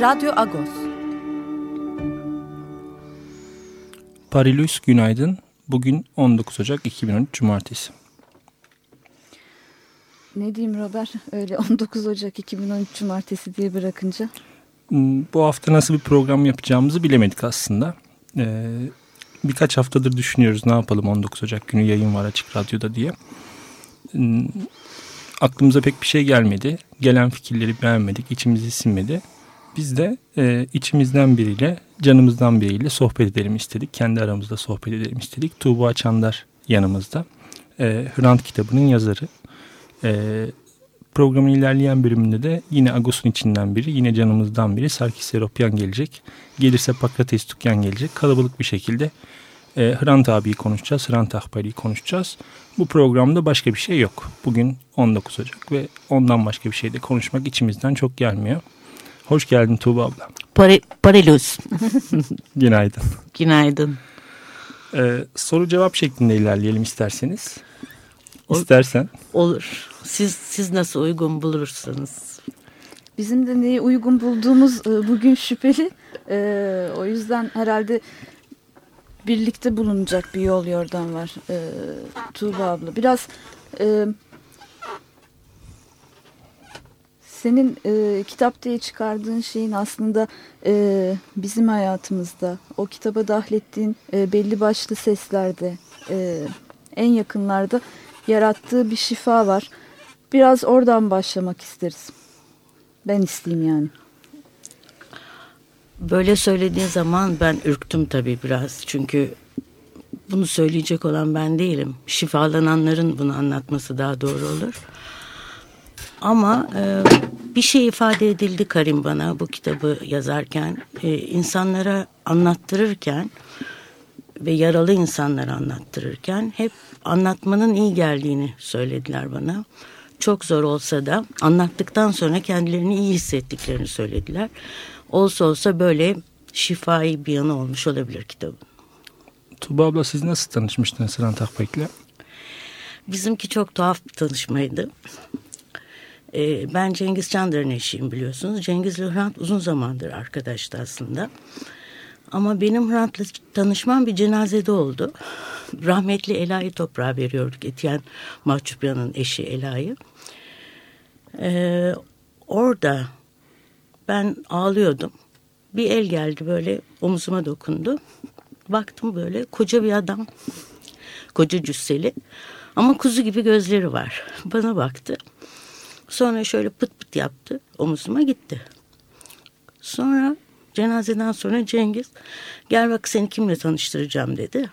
Radyo Agos. Parilus günaydın. Bugün 19 Ocak 2013 Cumartesi. Ne diyeyim Robert? Öyle 19 Ocak 2013 Cumartesi diye bırakınca. Hmm, bu hafta nasıl bir program yapacağımızı bilemedik aslında. Ee, birkaç haftadır düşünüyoruz ne yapalım 19 Ocak günü yayın var açık radyoda diye. Hmm, aklımıza pek bir şey gelmedi. Gelen fikirleri beğenmedik, içimizi sinmedi. Biz de e, içimizden biriyle, canımızdan biriyle sohbet edelim istedik. Kendi aramızda sohbet edelim istedik. Tuğba Çandar yanımızda. E, Hrant kitabının yazarı. E, programın ilerleyen bölümünde de yine Agos'un içinden biri, yine canımızdan biri Sarkis Seropyan gelecek. Gelirse Pakrates Tukyan gelecek. Kalabalık bir şekilde e, Hrant abiyi konuşacağız, Hrant Ahbari'yi konuşacağız. Bu programda başka bir şey yok. Bugün 19 Ocak ve ondan başka bir şey de konuşmak içimizden çok gelmiyor. Hoş geldin Tuğba abla. Pare. Günaydın. Günaydın. Ee, soru cevap şeklinde ilerleyelim isterseniz. İstersen. Olur. Siz siz nasıl uygun bulursanız. Bizim de neyi uygun bulduğumuz e, bugün şüpheli. Ee, o yüzden herhalde birlikte bulunacak bir yol yordan var ee, Tuğba abla. Biraz e, senin e, kitap diye çıkardığın şeyin aslında e, bizim hayatımızda, o kitaba dahlettiğin e, belli başlı seslerde, e, en yakınlarda yarattığı bir şifa var. Biraz oradan başlamak isteriz. Ben isteyeyim yani. Böyle söylediğin zaman ben ürktüm tabii biraz. Çünkü bunu söyleyecek olan ben değilim. Şifalananların bunu anlatması daha doğru olur. Ama e, bir şey ifade edildi Karim bana bu kitabı yazarken. E, insanlara anlattırırken ve yaralı insanlara anlattırırken hep anlatmanın iyi geldiğini söylediler bana. Çok zor olsa da anlattıktan sonra kendilerini iyi hissettiklerini söylediler. Olsa olsa böyle şifai bir yanı olmuş olabilir kitabın. Tuba abla siz nasıl tanışmıştınız Sinan Takbek'le? Bizimki çok tuhaf bir tanışmaydı. E, ben Cengiz Çandır'ın eşiyim biliyorsunuz. Cengiz Hrant uzun zamandır arkadaştı aslında. Ama benim Hrant'la tanışmam bir cenazede oldu. Rahmetli Ela'yı toprağa veriyorduk. Etiyen Mahçupyan'ın eşi Ela'yı. Ee, orada ben ağlıyordum. Bir el geldi böyle omuzuma dokundu. Baktım böyle koca bir adam. Koca cüsseli. Ama kuzu gibi gözleri var. Bana baktı. Sonra şöyle pıt pıt yaptı. Omuzuma gitti. Sonra cenazeden sonra Cengiz gel bak seni kimle tanıştıracağım dedi.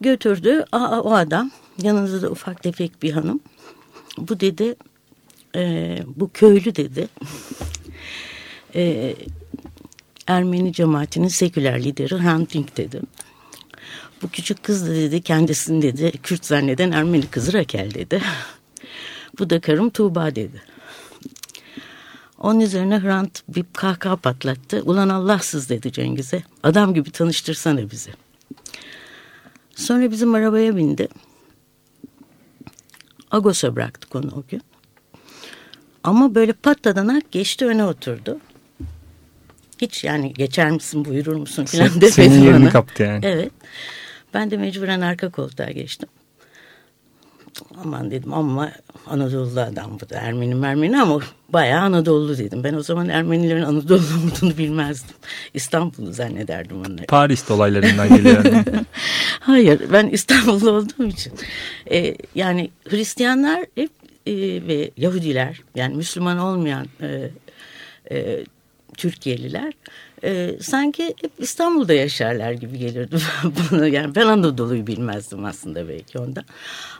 Götürdü. Aa, o adam yanında da ufak tefek bir hanım. Bu dedi e, bu köylü dedi. E, Ermeni cemaatinin seküler lideri Hrant dedi. Bu küçük kız da dedi kendisini dedi Kürt zanneden Ermeni kızı Rakel dedi. Bu da karım Tuğba dedi. Onun üzerine Hrant bir kahkaha patlattı. Ulan Allahsız dedi Cengiz'e. Adam gibi tanıştırsana bizi. Sonra bizim arabaya bindi. Agos'a bıraktık onu o gün. Ama böyle patladanak geçti öne oturdu. Hiç yani geçer misin buyurur musun falan Sen, demedi Senin yerini kaptı yani. Evet. Ben de mecburen arka koltuğa geçtim aman dedim ama Anadolu'lu adam bu da Ermeni Ermeni ama bayağı Anadolu dedim. Ben o zaman Ermenilerin Anadolu olduğunu bilmezdim. İstanbul'u zannederdim onları. Paris olaylarından geliyor. Hayır ben İstanbul'da olduğum için. Ee, yani Hristiyanlar hep e, ve Yahudiler yani Müslüman olmayan e, e, Türkiye'liler e, sanki hep İstanbul'da yaşarlar gibi gelirdi bana. Yani ben Anadolu'yu bilmezdim aslında belki onda.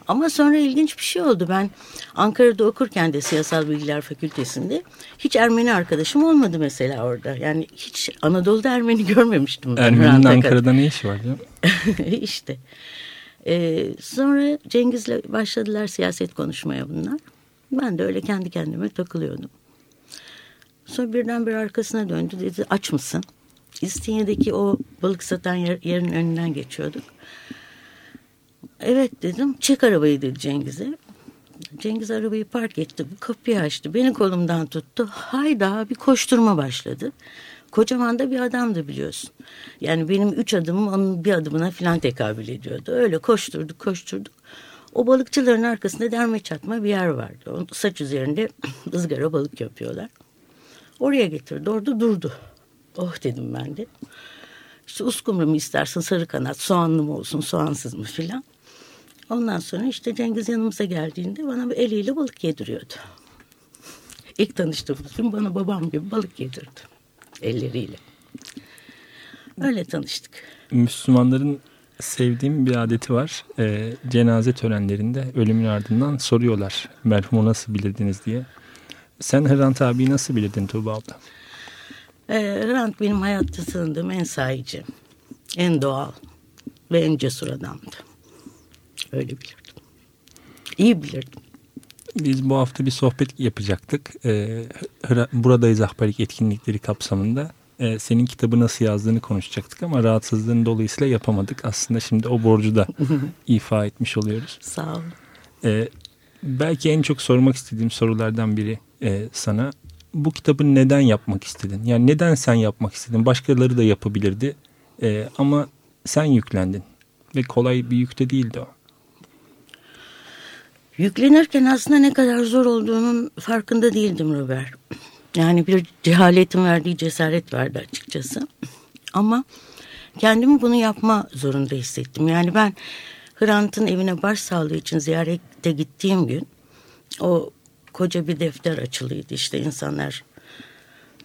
Ama sonra ilginç bir şey oldu. Ben Ankara'da okurken de Siyasal Bilgiler Fakültesi'nde hiç Ermeni arkadaşım olmadı mesela orada. Yani hiç Anadolu'da Ermeni görmemiştim. Ben Ermeni'nin Ankara'da ne işi var ya? işte. Ee, sonra Cengiz'le başladılar siyaset konuşmaya bunlar. Ben de öyle kendi kendime takılıyordum. Sonra birden bir arkasına döndü dedi aç mısın? İstinye'deki o balık satan yer, yerin önünden geçiyorduk. Evet dedim. Çek arabayı dedi Cengiz'e. Cengiz arabayı park etti. Kapıyı açtı. Beni kolumdan tuttu. Hayda bir koşturma başladı. Kocaman da bir adamdı biliyorsun. Yani benim üç adımım onun bir adımına filan tekabül ediyordu. Öyle koşturduk koşturduk. O balıkçıların arkasında derme çatma bir yer vardı. O saç üzerinde ızgara balık yapıyorlar. Oraya getirdi. Orada durdu. Oh dedim ben de. İşte uskumru mu istersin sarı kanat soğanlı mı olsun soğansız mı filan. Ondan sonra işte Cengiz yanımıza geldiğinde bana bir eliyle balık yediriyordu. İlk tanıştığımız gün bana babam gibi balık yedirdi. Elleriyle. Öyle tanıştık. Müslümanların sevdiğim bir adeti var. E, cenaze törenlerinde ölümün ardından soruyorlar merhumu nasıl bilirdiniz diye. Sen Hrant abiyi nasıl bilirdin Tuğba abla? E, Hrant benim hayatta tanıdığım en sahici, en doğal ve en cesur adamdı. Öyle bilirdim. İyi bilirdim. Biz bu hafta bir sohbet yapacaktık. Ee, Buradayız Ahbarik etkinlikleri kapsamında. Ee, senin kitabı nasıl yazdığını konuşacaktık ama rahatsızlığın dolayısıyla yapamadık. Aslında şimdi o borcu da ifa etmiş oluyoruz. Sağ ol. Ee, belki en çok sormak istediğim sorulardan biri e, sana. Bu kitabı neden yapmak istedin? Yani neden sen yapmak istedin? Başkaları da yapabilirdi. Ee, ama sen yüklendin. Ve kolay bir yük de değildi o. Yüklenirken aslında ne kadar zor olduğunun farkında değildim Robert. Yani bir cehaletin verdiği cesaret vardı açıkçası. Ama kendimi bunu yapma zorunda hissettim. Yani ben Hrant'ın evine başsağlığı için ziyarete gittiğim gün o koca bir defter açılıydı. İşte insanlar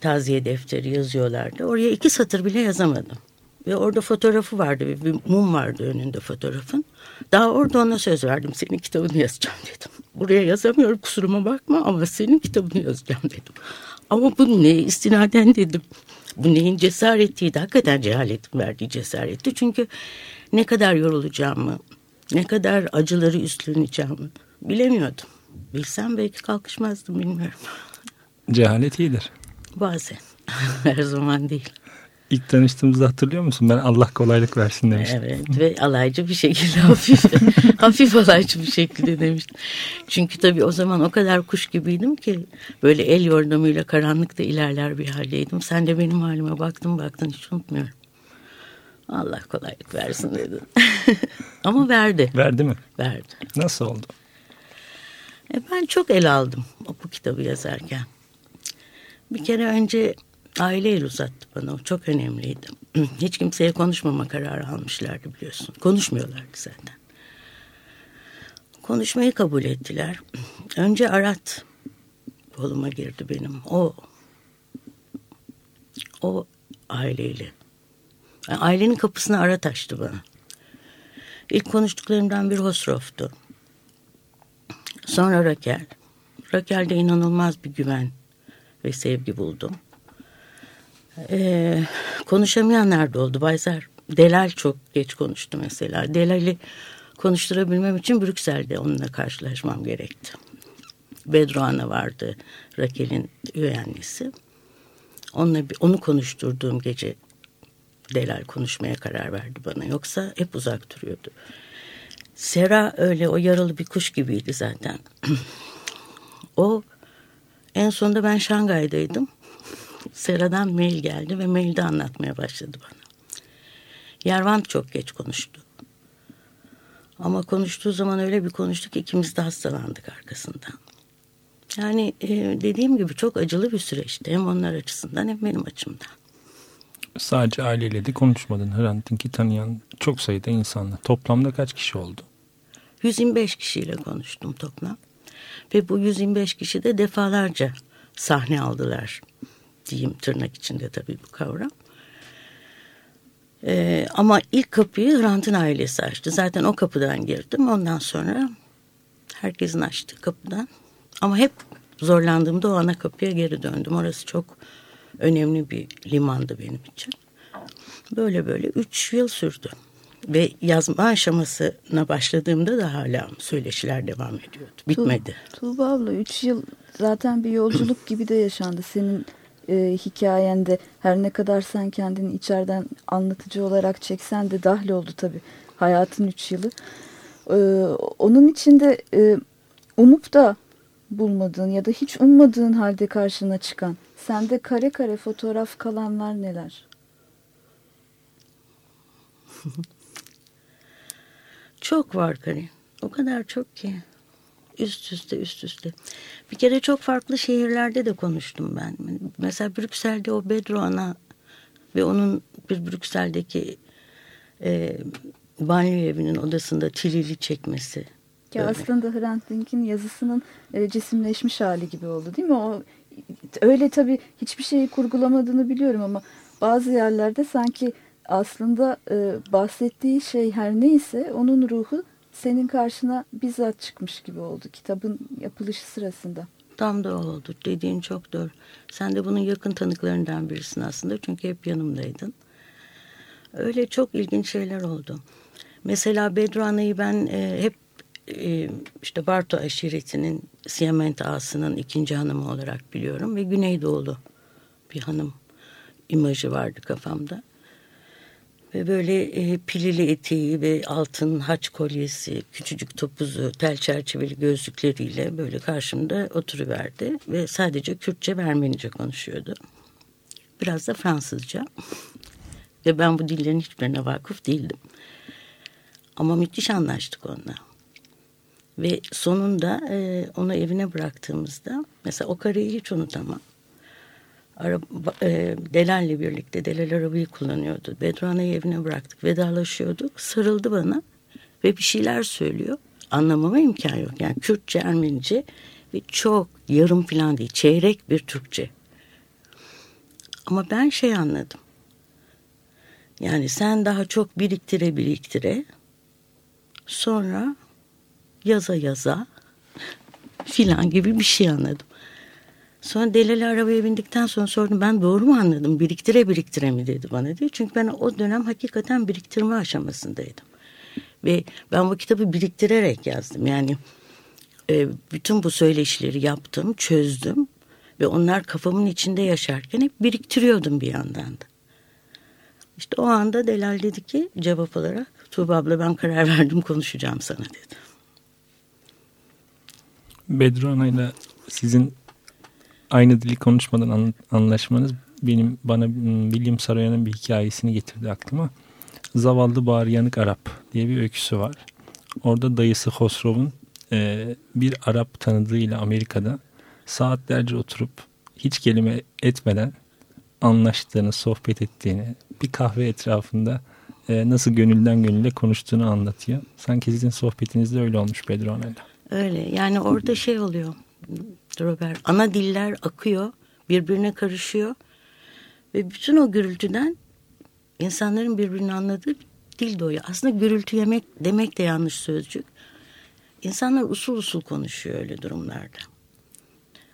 taziye defteri yazıyorlardı. Oraya iki satır bile yazamadım. Ve orada fotoğrafı vardı. Bir, bir mum vardı önünde fotoğrafın. Daha orada ona söz verdim. Senin kitabını yazacağım dedim. Buraya yazamıyorum kusuruma bakma ama senin kitabını yazacağım dedim. Ama bu ne istinaden dedim. Bu neyin cesaretiydi. Hakikaten cehaletin verdiği cesaretti. Çünkü ne kadar yorulacağımı, ne kadar acıları üstleneceğimi bilemiyordum. Bilsem belki kalkışmazdım bilmiyorum. Cehalet iyidir. Bazen. Her zaman değil. İlk tanıştığımızda hatırlıyor musun? Ben Allah kolaylık versin demiştim. Evet ve alaycı bir şekilde hafif hafif alaycı bir şekilde demiştim. Çünkü tabii o zaman o kadar kuş gibiydim ki böyle el yordamıyla karanlıkta ilerler bir haldeydim. Sen de benim halime baktın baktın hiç unutmuyorum. Allah kolaylık versin dedi. Ama verdi. Verdi mi? Verdi. Nasıl oldu? E ben çok el aldım bu kitabı yazarken. Bir kere önce aile el uzattı bana. O çok önemliydi. Hiç kimseye konuşmama kararı almışlardı biliyorsun. Konuşmuyorlardı zaten. Konuşmayı kabul ettiler. Önce Arat koluma girdi benim. O o aileyle. Ailenin kapısını Arat açtı bana. İlk konuştuklarımdan bir Hosrof'tu. Sonra Rakel. Rakel'de inanılmaz bir güven ve sevgi buldum. Ee, konuşamayanlar da oldu Bayzer. Delal çok geç konuştu mesela. Delal'i konuşturabilmem için Brüksel'de onunla karşılaşmam gerekti. Bedro Ana vardı Rakel'in üvey annesi. Onunla, onu konuşturduğum gece Delal konuşmaya karar verdi bana. Yoksa hep uzak duruyordu. Sera öyle o yaralı bir kuş gibiydi zaten. o en sonunda ben Şangay'daydım. Sera'dan mail geldi ve mailde anlatmaya başladı bana. Yervant çok geç konuştu. Ama konuştuğu zaman öyle bir konuştuk ki ikimiz de hastalandık arkasından. Yani e, dediğim gibi çok acılı bir süreçti. Hem onlar açısından hem benim açımdan. Sadece aileyle de konuşmadın. Hrant Dink'i tanıyan çok sayıda insanla. Toplamda kaç kişi oldu? 125 kişiyle konuştum toplam. Ve bu 125 kişi de defalarca sahne aldılar diyeyim tırnak içinde tabii bu kavram. Ee, ama ilk kapıyı Hrant'ın ailesi açtı. Zaten o kapıdan girdim. Ondan sonra herkesin açtığı kapıdan. Ama hep zorlandığımda o ana kapıya geri döndüm. Orası çok önemli bir limandı benim için. Böyle böyle üç yıl sürdü. Ve yazma aşamasına başladığımda da hala söyleşiler devam ediyordu. Bitmedi. Tu Tuğba abla üç yıl zaten bir yolculuk gibi de yaşandı. Senin e, hikayende her ne kadar sen kendini içeriden anlatıcı olarak çeksen de dahil oldu tabii hayatın üç yılı. E, onun içinde e, umup da bulmadığın ya da hiç ummadığın halde karşına çıkan sende kare kare fotoğraf kalanlar neler? çok var Karin. O kadar çok ki. Üst üste üst üste. Bir kere çok farklı şehirlerde de konuştum ben. Mesela Brüksel'de o Bedro Ana ve onun bir Brüksel'deki e, banyo evinin odasında tilili çekmesi. Ki Öyle. aslında Hrant Dink'in yazısının e, cisimleşmiş hali gibi oldu değil mi? O öyle tabii hiçbir şeyi kurgulamadığını biliyorum ama bazı yerlerde sanki aslında e, bahsettiği şey her neyse onun ruhu senin karşına bizzat çıkmış gibi oldu kitabın yapılışı sırasında. Tam da oldu. Dediğin çok doğru. Sen de bunun yakın tanıklarından birisin aslında. Çünkü hep yanımdaydın. Öyle çok ilginç şeyler oldu. Mesela Bedrana'yı ben e, hep e, işte Barto aşiretinin Siyament ağasının ikinci hanımı olarak biliyorum. Ve Güneydoğulu bir hanım imajı vardı kafamda. Ve böyle e, pilili eteği ve altın haç kolyesi, küçücük topuzu, tel çerçeveli gözlükleriyle böyle karşımda oturuverdi. Ve sadece Kürtçe ve Ermenice konuşuyordu. Biraz da Fransızca. ve ben bu dillerin hiçbirine vakıf değildim. Ama müthiş anlaştık onunla. Ve sonunda e, onu evine bıraktığımızda mesela o kareyi hiç unutamam. Araba, e, Delal'le birlikte Delal arabayı kullanıyordu. Bedrana'yı evine bıraktık. Vedalaşıyorduk. Sarıldı bana ve bir şeyler söylüyor. Anlamama imkan yok. Yani Kürtçe, Ermenice ve çok yarım falan değil. Çeyrek bir Türkçe. Ama ben şey anladım. Yani sen daha çok biriktire biriktire sonra yaza yaza filan gibi bir şey anladım. Sonra Delali arabaya bindikten sonra sordum ben doğru mu anladım biriktire biriktire mi dedi bana diye. Çünkü ben o dönem hakikaten biriktirme aşamasındaydım. Ve ben bu kitabı biriktirerek yazdım. Yani e, bütün bu söyleşileri yaptım, çözdüm. Ve onlar kafamın içinde yaşarken hep biriktiriyordum bir yandan da. İşte o anda Delal dedi ki cevap olarak Tuğba abla ben karar verdim konuşacağım sana dedi. Bedru Ana'yla sizin aynı dili konuşmadan anlaşmanız benim bana William Saroyan'ın bir hikayesini getirdi aklıma. Zavallı Bağır Yanık Arap diye bir öyküsü var. Orada dayısı Hosrov'un e, bir Arap tanıdığıyla Amerika'da saatlerce oturup hiç kelime etmeden anlaştığını, sohbet ettiğini, bir kahve etrafında e, nasıl gönülden gönüle konuştuğunu anlatıyor. Sanki sizin sohbetinizde öyle olmuş Bedrona'yla. Öyle yani orada şey oluyor Robert. Ana diller akıyor, birbirine karışıyor ve bütün o gürültüden insanların birbirini anladığı dil doğuyor. Aslında gürültü yemek demek de yanlış sözcük. İnsanlar usul usul konuşuyor öyle durumlarda.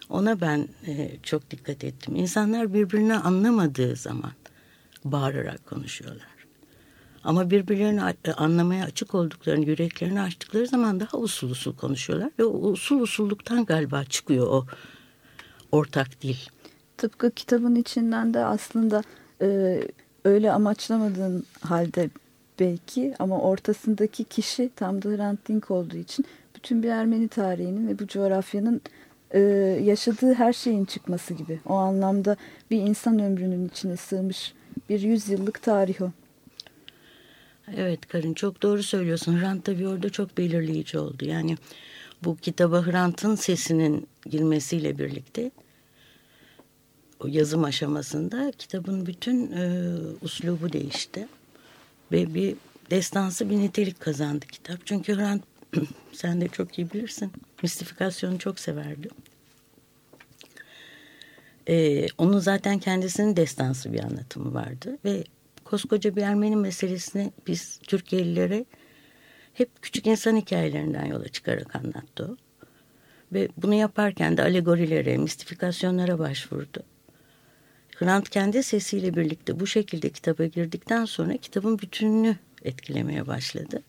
Ona ben e, çok dikkat ettim. İnsanlar birbirini anlamadığı zaman bağırarak konuşuyorlar. Ama birbirlerini e, anlamaya açık olduklarını, yüreklerini açtıkları zaman daha usul usul konuşuyorlar. Ve o usul usulluktan galiba çıkıyor o ortak dil. Tıpkı kitabın içinden de aslında e, öyle amaçlamadığın halde belki ama ortasındaki kişi tam da Hrant Dink olduğu için bütün bir Ermeni tarihinin ve bu coğrafyanın e, yaşadığı her şeyin çıkması gibi. O anlamda bir insan ömrünün içine sığmış bir yüzyıllık tarih o. Evet Karin çok doğru söylüyorsun. Hrant tabii orada çok belirleyici oldu. Yani bu kitaba Hrant'ın sesinin girmesiyle birlikte o yazım aşamasında kitabın bütün e, uslubu değişti. Ve bir destansı bir nitelik kazandı kitap. Çünkü Hrant sen de çok iyi bilirsin. Mistifikasyonu çok severdi. Ee, onun zaten kendisinin destansı bir anlatımı vardı ve koskoca bir Ermeni meselesini biz Türkiye'lilere hep küçük insan hikayelerinden yola çıkarak anlattı. Ve bunu yaparken de alegorilere, mistifikasyonlara başvurdu. Hrant kendi sesiyle birlikte bu şekilde kitaba girdikten sonra kitabın bütününü etkilemeye başladı.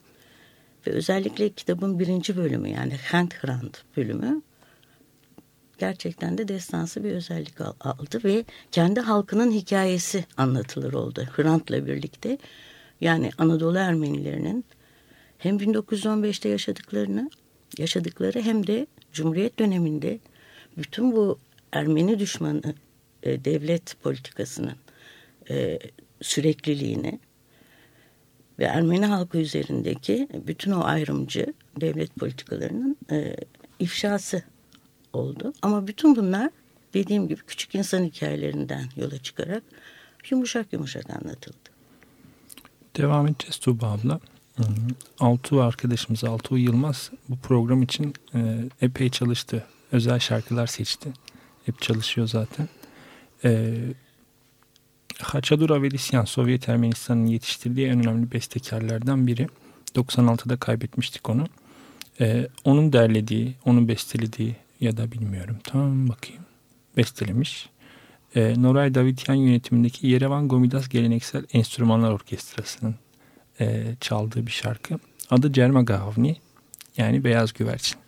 Ve özellikle kitabın birinci bölümü yani Hand Hrant bölümü gerçekten de destansı bir özellik aldı ve kendi halkının hikayesi anlatılır oldu. Hrant'la birlikte yani Anadolu Ermenilerinin hem 1915'te yaşadıklarını yaşadıkları hem de Cumhuriyet döneminde bütün bu Ermeni düşmanı e, devlet politikasının e, sürekliliğini ve Ermeni halkı üzerindeki bütün o ayrımcı devlet politikalarının e, ifşası oldu. Ama bütün bunlar dediğim gibi küçük insan hikayelerinden yola çıkarak yumuşak yumuşak anlatıldı. Devam edeceğiz Tuğba abla. Altuğ arkadaşımız Altuğ Yılmaz bu program için e, epey çalıştı. Özel şarkılar seçti. Hep çalışıyor zaten. E, Haçadur Avelisyan Sovyet Ermenistan'ın yetiştirdiği en önemli bestekarlardan biri. 96'da kaybetmiştik onu. E, onun derlediği, onun bestelediği ya da bilmiyorum tam bakayım bestelemiş. E, Noray Davityan yönetimindeki Yerevan Gomidas Geleneksel Enstrümanlar Orkestrası'nın e, çaldığı bir şarkı. Adı Cerma Gavni yani Beyaz Güvercin.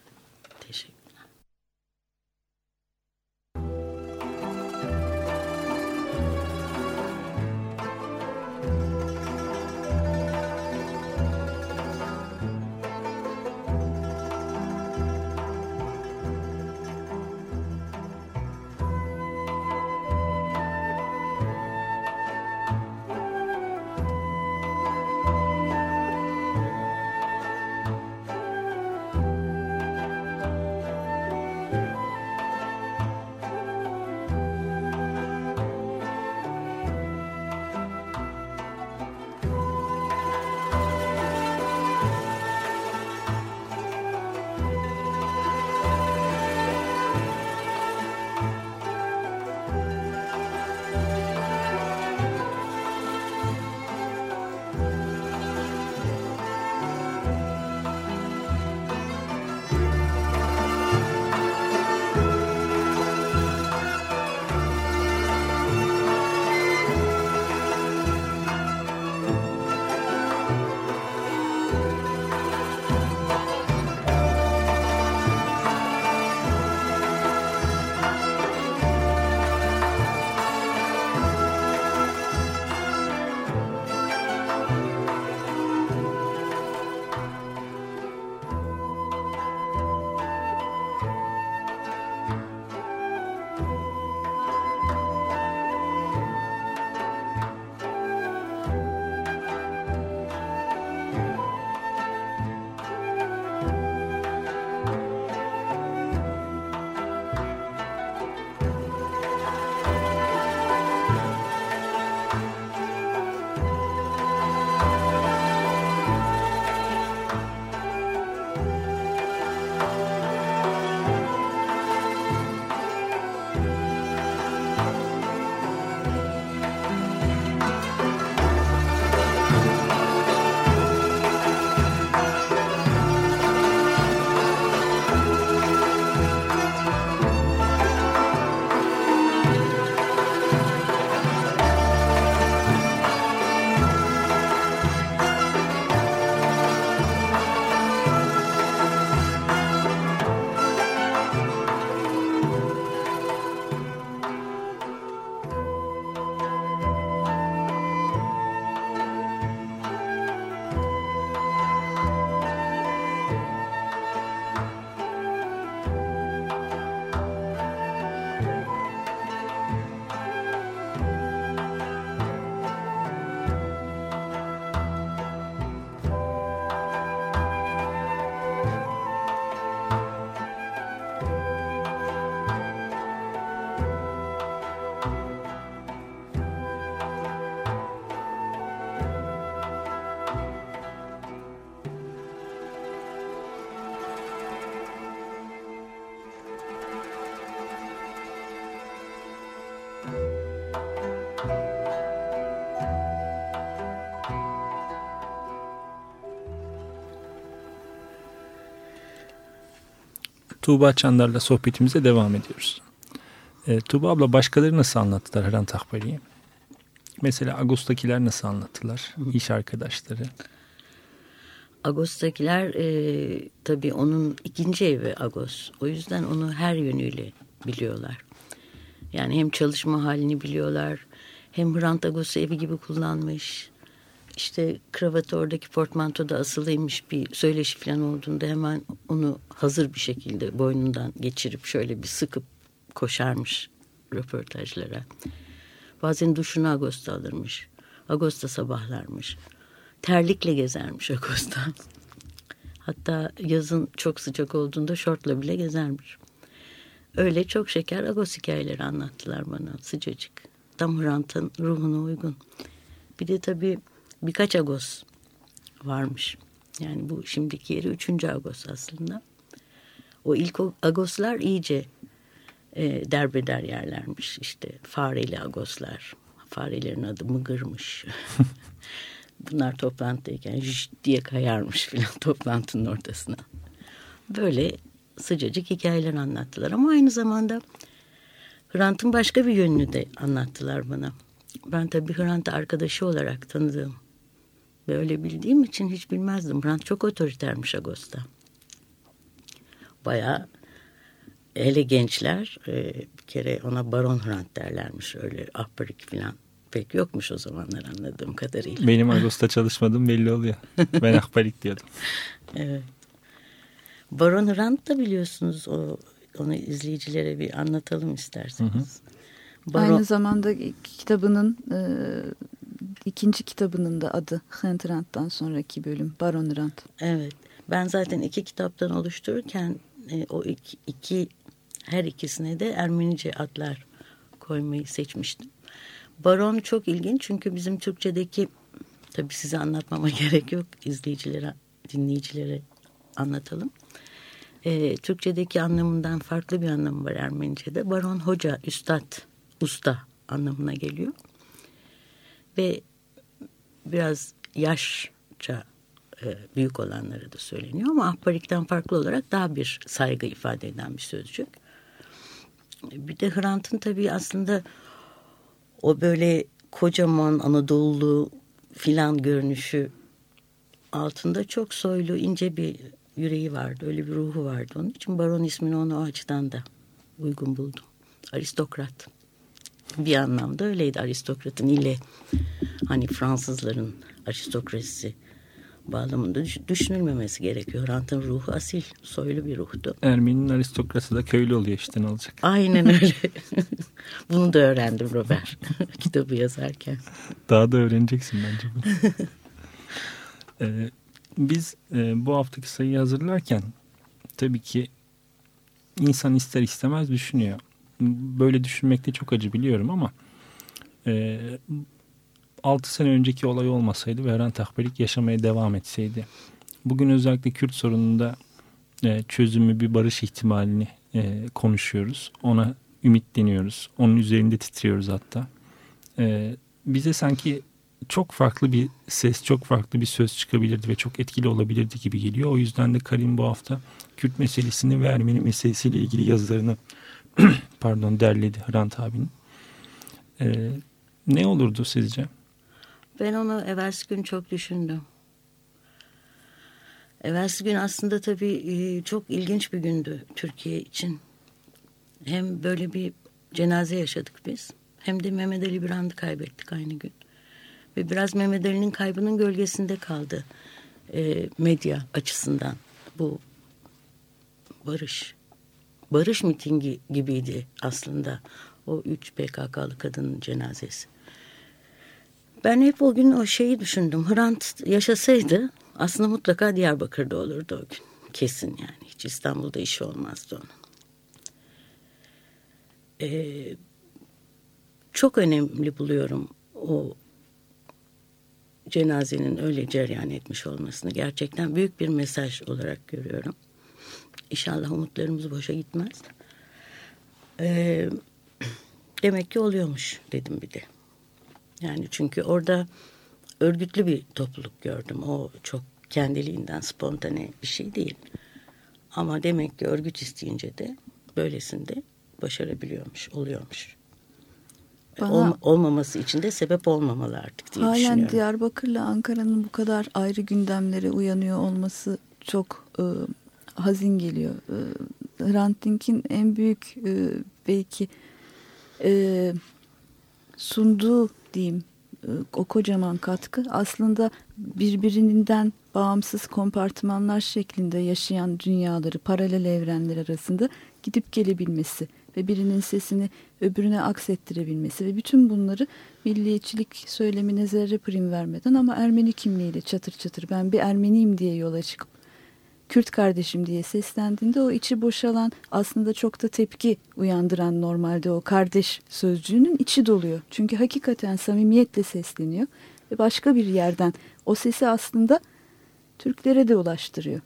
Tuğba Çandar'la sohbetimize devam ediyoruz. E, Tuğba abla başkaları nasıl anlattılar Hrant Ahbari'yi? Mesela Ağustos'takiler nasıl anlattılar? İş arkadaşları. Ağustos'takiler e, tabii onun ikinci evi Agos. O yüzden onu her yönüyle biliyorlar. Yani hem çalışma halini biliyorlar. Hem Hrant Agos'u evi gibi kullanmış. İşte kravatı oradaki portmantoda asılıymış bir söyleşi falan olduğunda hemen onu hazır bir şekilde boynundan geçirip şöyle bir sıkıp koşarmış röportajlara. Bazen duşunu Ağustos'ta alırmış. Ağustos'ta sabahlarmış. Terlikle gezermiş Ağustos'ta. Hatta yazın çok sıcak olduğunda şortla bile gezermiş. Öyle çok şeker Agos hikayeleri anlattılar bana sıcacık. Tam Hrant'ın ruhuna uygun. Bir de tabii birkaç Agos varmış. Yani bu şimdiki yeri 3. Agos aslında. O ilk Agoslar iyice e, derbeder yerlermiş. İşte fareli Agoslar. Farelerin adı Mıgır'mış. Bunlar toplantıdayken diye kayarmış filan toplantının ortasına. Böyle sıcacık hikayeler anlattılar ama aynı zamanda Hrant'ın başka bir yönünü de anlattılar bana. Ben tabii Hrant'ı arkadaşı olarak tanıdığım ve öyle bildiğim için hiç bilmezdim. Hrant çok otoritermiş Ağustos'ta. Bayağı hele gençler e, bir kere ona Baron Hrant derlermiş öyle ahbarik falan pek yokmuş o zamanlar anladığım kadarıyla. Benim Ağustos'ta çalışmadığım belli oluyor. Ben ahbarik diyordum. evet. Baron Hrant da biliyorsunuz o onu izleyicilere bir anlatalım isterseniz. Hı hı. Baron... Aynı zamanda kitabının e, ikinci kitabının da adı Rant'tan sonraki bölüm Baron Hrant. Evet. Ben zaten iki kitaptan oluştururken e, o iki, iki her ikisine de Ermenice adlar koymayı seçmiştim. Baron çok ilginç çünkü bizim Türkçedeki tabii size anlatmama gerek yok izleyicilere dinleyicilere anlatalım. Ee, Türkçedeki anlamından farklı bir anlamı var Ermenice'de. Baron hoca, üstad, usta anlamına geliyor. Ve biraz yaşça e, büyük olanlara da söyleniyor ama ahbarikten farklı olarak daha bir saygı ifade eden bir sözcük. Bir de Hrant'ın tabii aslında o böyle kocaman Anadolu filan görünüşü altında çok soylu ince bir yüreği vardı. Öyle bir ruhu vardı. Onun için baron ismini ona o açıdan da uygun buldum. Aristokrat. Bir anlamda öyleydi aristokratın ile hani Fransızların aristokrasisi bağlamında düşünülmemesi gerekiyor. Hrant'ın ruhu asil, soylu bir ruhtu. Ermeni'nin aristokrasi da köylü oluyor işte ne olacak? Aynen öyle. Bunu da öğrendim Robert kitabı yazarken. Daha da öğreneceksin bence bunu. ee, biz e, bu haftaki sayıyı hazırlarken tabii ki insan ister istemez düşünüyor. Böyle düşünmekte çok acı biliyorum ama e, 6 sene önceki olay olmasaydı ve Hrant Ahberik yaşamaya devam etseydi. Bugün özellikle Kürt sorununda e, çözümü bir barış ihtimalini e, konuşuyoruz. Ona ümitleniyoruz. Onun üzerinde titriyoruz hatta. E, bize sanki çok farklı bir ses, çok farklı bir söz çıkabilirdi ve çok etkili olabilirdi gibi geliyor. O yüzden de Karim bu hafta Kürt meselesini ve Ermeni meselesiyle ilgili yazılarını pardon derledi Hrant abinin. Ee, ne olurdu sizce? Ben onu evvelsi gün çok düşündüm. Evvelsi gün aslında tabii e, çok ilginç bir gündü Türkiye için. Hem böyle bir cenaze yaşadık biz. Hem de Mehmet Ali Birand'ı kaybettik aynı gün. Ve biraz Mehmet Ali'nin kaybının gölgesinde kaldı e, medya açısından bu barış. Barış mitingi gibiydi aslında o üç PKK'lı kadının cenazesi. Ben hep o gün o şeyi düşündüm. Hrant yaşasaydı aslında mutlaka Diyarbakır'da olurdu o gün. Kesin yani. Hiç İstanbul'da işi olmazdı onun. Ee, çok önemli buluyorum o cenazenin öyle cereyan etmiş olmasını. Gerçekten büyük bir mesaj olarak görüyorum. İnşallah umutlarımız boşa gitmez. Ee, demek ki oluyormuş dedim bir de. Yani çünkü orada örgütlü bir topluluk gördüm. O çok kendiliğinden spontane bir şey değil. Ama demek ki örgüt isteyince de böylesinde başarabiliyormuş, oluyormuş. Bana, Ol, olmaması için de sebep olmamalı artık diye halen düşünüyorum. Diyarbakır'la Ankara'nın bu kadar ayrı gündemlere uyanıyor olması çok e, hazin geliyor. E, Hrant Dink'in en büyük e, belki e, sunduğu diyeyim e, o kocaman katkı aslında birbirinden bağımsız kompartımanlar şeklinde yaşayan dünyaları paralel evrenler arasında gidip gelebilmesi ve birinin sesini öbürüne aksettirebilmesi ve bütün bunları milliyetçilik söylemine zerre prim vermeden ama Ermeni kimliğiyle çatır çatır ben bir Ermeniyim diye yola çıkıp Kürt kardeşim diye seslendiğinde o içi boşalan aslında çok da tepki uyandıran normalde o kardeş sözcüğünün içi doluyor. Çünkü hakikaten samimiyetle sesleniyor ve başka bir yerden o sesi aslında Türklere de ulaştırıyor.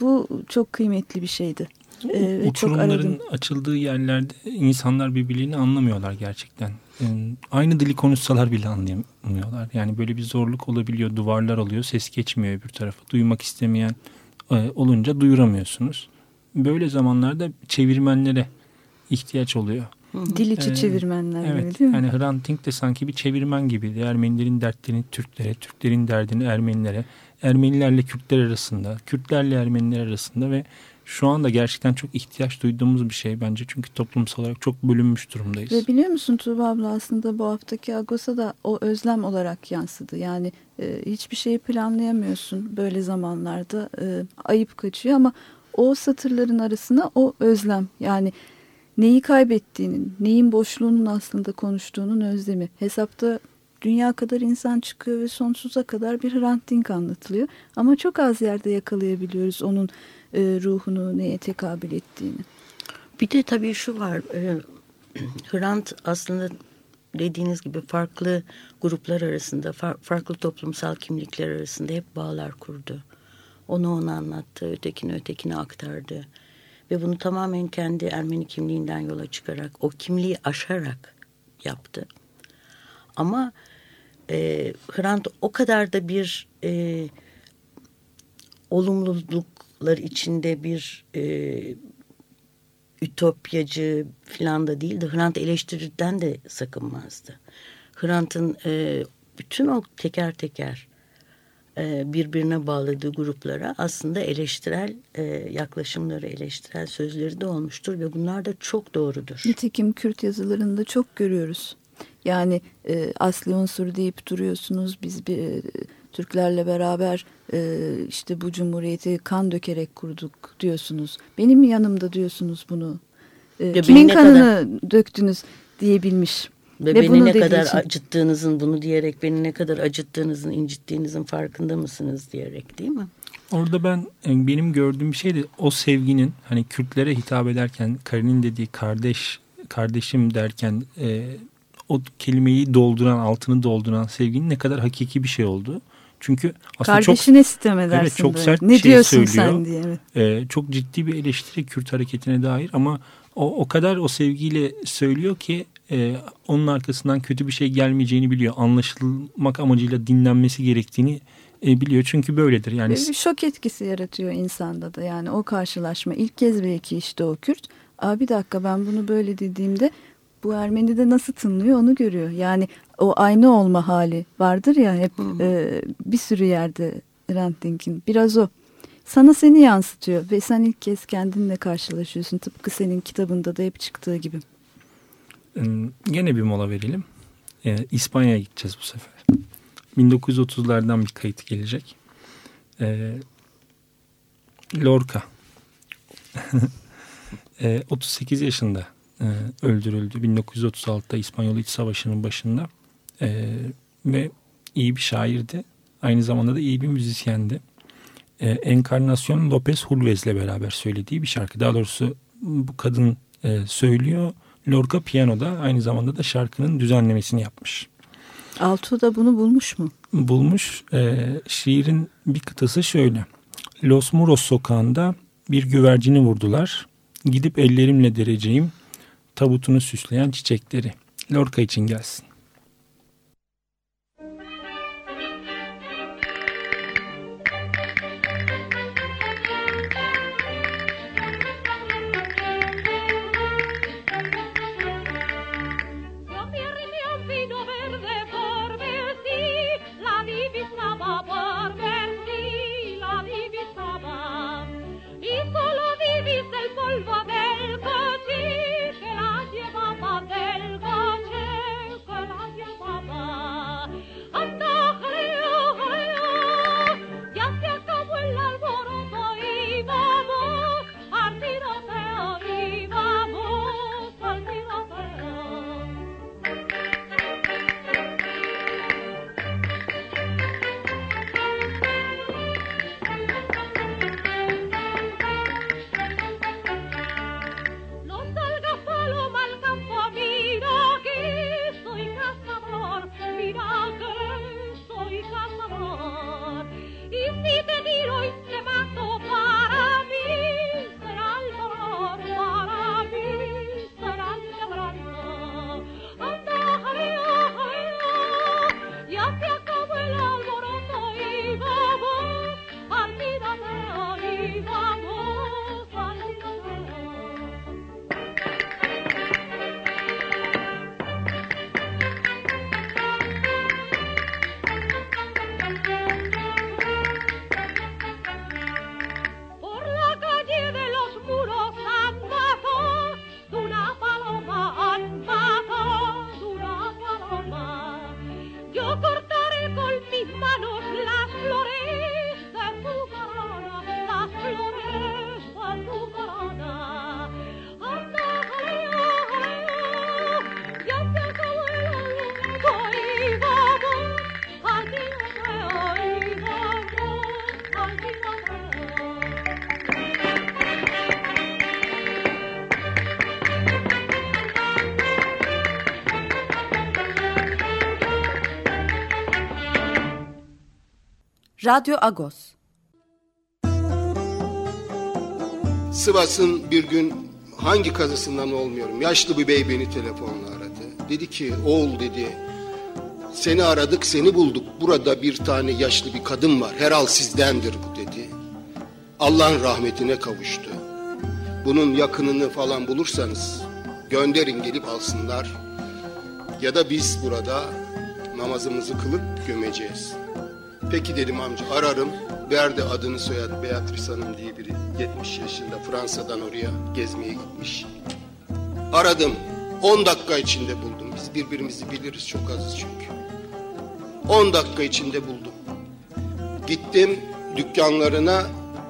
Bu çok kıymetli bir şeydi. Ee, Uçurumların çok açıldığı yerlerde insanlar birbirlerini anlamıyorlar gerçekten. Yani aynı dili konuşsalar bile anlayamıyorlar. Yani böyle bir zorluk olabiliyor, duvarlar oluyor, ses geçmiyor öbür tarafa. Duymak istemeyen olunca duyuramıyorsunuz. Böyle zamanlarda çevirmenlere ihtiyaç oluyor. Dil içi ee, çevirmenler evet, gibi değil mi? Yani Hrant Dink de sanki bir çevirmen gibiydi. Ermenilerin dertlerini Türklere, Türklerin derdini Ermenilere, Ermenilerle Kürtler arasında, Kürtlerle Ermeniler arasında ve şu anda gerçekten çok ihtiyaç duyduğumuz bir şey bence. Çünkü toplumsal olarak çok bölünmüş durumdayız. Ve biliyor musun Tuğba abla aslında bu haftaki Agos'a da o özlem olarak yansıdı. Yani e, hiçbir şeyi planlayamıyorsun böyle zamanlarda. E, ayıp kaçıyor ama o satırların arasına o özlem yani neyi kaybettiğinin, neyin boşluğunun aslında konuştuğunun özlemi. Hesapta dünya kadar insan çıkıyor ve sonsuza kadar bir Hrant anlatılıyor. Ama çok az yerde yakalayabiliyoruz onun e, ruhunu neye tekabül ettiğini. Bir de tabii şu var. E, Hrant aslında dediğiniz gibi farklı gruplar arasında, far, farklı toplumsal kimlikler arasında hep bağlar kurdu. Onu ona anlattı, ötekini ötekine aktardı. Ve bunu tamamen kendi Ermeni kimliğinden yola çıkarak, o kimliği aşarak yaptı. Ama e, Hrant o kadar da bir e, olumluluklar içinde bir e, ütopyacı falan da değildi. Hrant eleştiriden de sakınmazdı. Hrant'ın e, bütün o teker teker e, birbirine bağladığı gruplara aslında eleştirel e, yaklaşımları, eleştirel sözleri de olmuştur ve bunlar da çok doğrudur. Nitekim Kürt yazılarında çok görüyoruz. Yani e, asli unsur deyip duruyorsunuz. Biz bir e, Türklerle beraber e, işte bu cumhuriyeti kan dökerek kurduk diyorsunuz. Benim yanımda diyorsunuz bunu. E, kimin kanını kadar... döktünüz diyebilmiş. Ve, Ve beni ne kadar için. acıttığınızın bunu diyerek beni ne kadar acıttığınızın incittiğinizin farkında mısınız diyerek değil mi? Orada ben e, benim gördüğüm bir şey de o sevginin hani Kürtlere hitap ederken Karin'in dediği kardeş kardeşim derken e, o kelimeyi dolduran altını dolduran sevginin ne kadar hakiki bir şey oldu. Çünkü aslında Kardeşine çok, sitem edersin evet, çok böyle. sert ne şey diyorsun söylüyor. sen diye. Evet. Ee, çok ciddi bir eleştiri Kürt hareketine dair ama o, o kadar o sevgiyle söylüyor ki e, onun arkasından kötü bir şey gelmeyeceğini biliyor. Anlaşılmak amacıyla dinlenmesi gerektiğini e, biliyor. Çünkü böyledir. Yani bir şok etkisi yaratıyor insanda da. Yani o karşılaşma ilk kez belki işte o Kürt. Aa bir dakika ben bunu böyle dediğimde bu Ermeni de nasıl tınlıyor onu görüyor. Yani o aynı olma hali vardır ya hep e, bir sürü yerde Hrant Dink'in biraz o. Sana seni yansıtıyor ve sen ilk kez kendinle karşılaşıyorsun. Tıpkı senin kitabında da hep çıktığı gibi. Gene bir mola verelim. Ee, İspanya'ya gideceğiz bu sefer. 1930'lardan bir kayıt gelecek. Ee, Lorca. ee, 38 yaşında e, öldürüldü 1936'da İspanyol İç Savaşı'nın başında e, ve iyi bir şairdi. Aynı zamanda da iyi bir müzisyendi. E, Enkarnasyon Lopez Hulvez'le beraber söylediği bir şarkı. Daha doğrusu bu kadın e, söylüyor. Lorca piyanoda aynı zamanda da şarkının düzenlemesini yapmış. Altu da bunu bulmuş mu? Bulmuş. E, şiirin bir kıtası şöyle. Los Muros sokağında bir güvercini vurdular. Gidip ellerimle dereceğim tabutunu süsleyen çiçekleri. Lorca için gelsin. Radyo Agos. Sivas'ın bir gün hangi kazısından olmuyorum. Yaşlı bir bey beni telefonla aradı. Dedi ki oğul dedi seni aradık seni bulduk. Burada bir tane yaşlı bir kadın var. Herhal sizdendir bu dedi. Allah'ın rahmetine kavuştu. Bunun yakınını falan bulursanız gönderin gelip alsınlar. Ya da biz burada namazımızı kılıp gömeceğiz. Peki dedim amca ararım. Verdi adını soyadı Beatrice Hanım diye biri. 70 yaşında Fransa'dan oraya gezmeye gitmiş. Aradım. 10 dakika içinde buldum. Biz birbirimizi biliriz çok azız çünkü. 10 dakika içinde buldum. Gittim dükkanlarına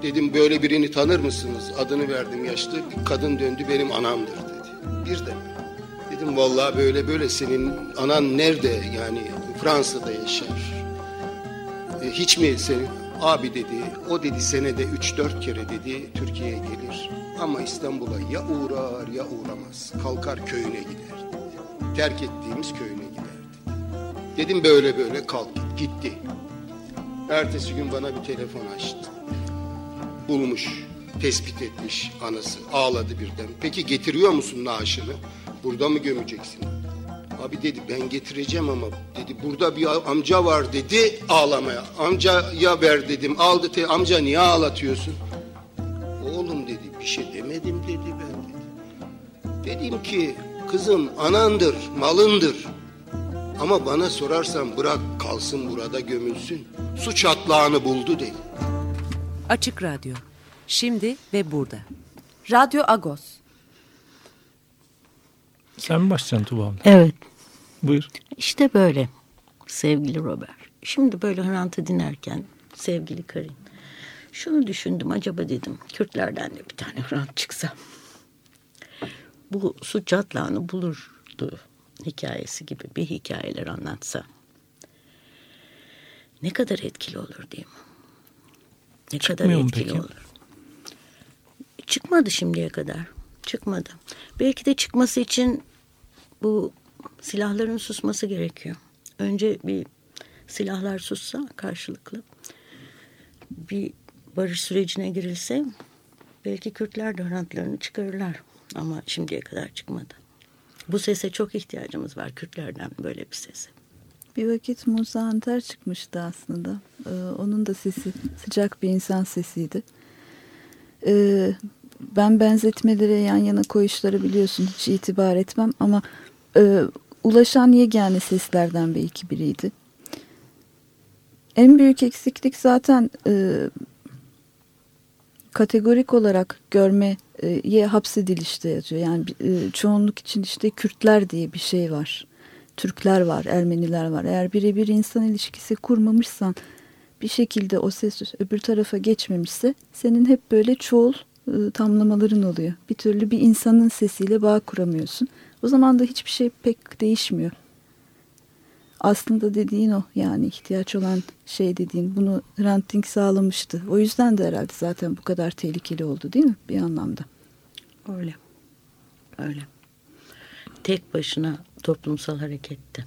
dedim böyle birini tanır mısınız? Adını verdim yaşlı. Bir kadın döndü benim anamdır dedi. Bir de dedim vallahi böyle böyle senin anan nerede yani Fransa'da yaşar. Hiç mi senin abi dedi o dedi senede 3-4 kere dedi Türkiye'ye gelir. Ama İstanbul'a ya uğrar ya uğramaz. Kalkar köyüne gider. Terk ettiğimiz köyüne gider dedi. Dedim böyle böyle kalk git. Gitti. Ertesi gün bana bir telefon açtı. Bulmuş, tespit etmiş anası. Ağladı birden. Peki getiriyor musun naaşını? Burada mı gömeceksin? Abi dedi ben getireceğim ama dedi burada bir amca var dedi ağlamaya. Amcaya ver dedim aldı te amca niye ağlatıyorsun? Oğlum dedi bir şey demedim dedi ben dedi. Dedim ki kızım anandır malındır. Ama bana sorarsan bırak kalsın burada gömülsün. Su çatlağını buldu dedi. Açık Radyo. Şimdi ve burada. Radyo Agos. Sen mi başlayacaksın Tuba abla? Evet. Buyur. İşte böyle sevgili Robert. Şimdi böyle Hrant'ı dinlerken sevgili Karin. Şunu düşündüm acaba dedim Kürtlerden de bir tane Hrant çıksa. Bu su çatlağını bulurdu hikayesi gibi bir hikayeler anlatsa. Ne kadar etkili olur değil mi? Ne kadar Çıkmıyor mu etkili peki? olur. Çıkmadı şimdiye kadar. Çıkmadı. Belki de çıkması için bu silahların susması gerekiyor. Önce bir silahlar sussa karşılıklı bir barış sürecine girilse belki Kürtler de Hrantlarını çıkarırlar. Ama şimdiye kadar çıkmadı. Bu sese çok ihtiyacımız var Kürtlerden böyle bir sese. Bir vakit Musa Anter çıkmıştı aslında. Ee, onun da sesi sıcak bir insan sesiydi. Ee, ben benzetmelere yan yana koyuşları biliyorsun hiç itibar etmem ama e, ulaşan yegane seslerden belki biriydi. En büyük eksiklik zaten e, kategorik olarak görmeye hapsedilişte yatıyor. Yani e, çoğunluk için işte Kürtler diye bir şey var. Türkler var, Ermeniler var. Eğer birebir insan ilişkisi kurmamışsan bir şekilde o ses öbür tarafa geçmemişse senin hep böyle çoğul e, tamlamaların oluyor. Bir türlü bir insanın sesiyle bağ kuramıyorsun. O zaman da hiçbir şey pek değişmiyor. Aslında dediğin o yani ihtiyaç olan şey dediğin bunu Hrant sağlamıştı. O yüzden de herhalde zaten bu kadar tehlikeli oldu değil mi bir anlamda? Öyle. Öyle. Tek başına toplumsal harekette.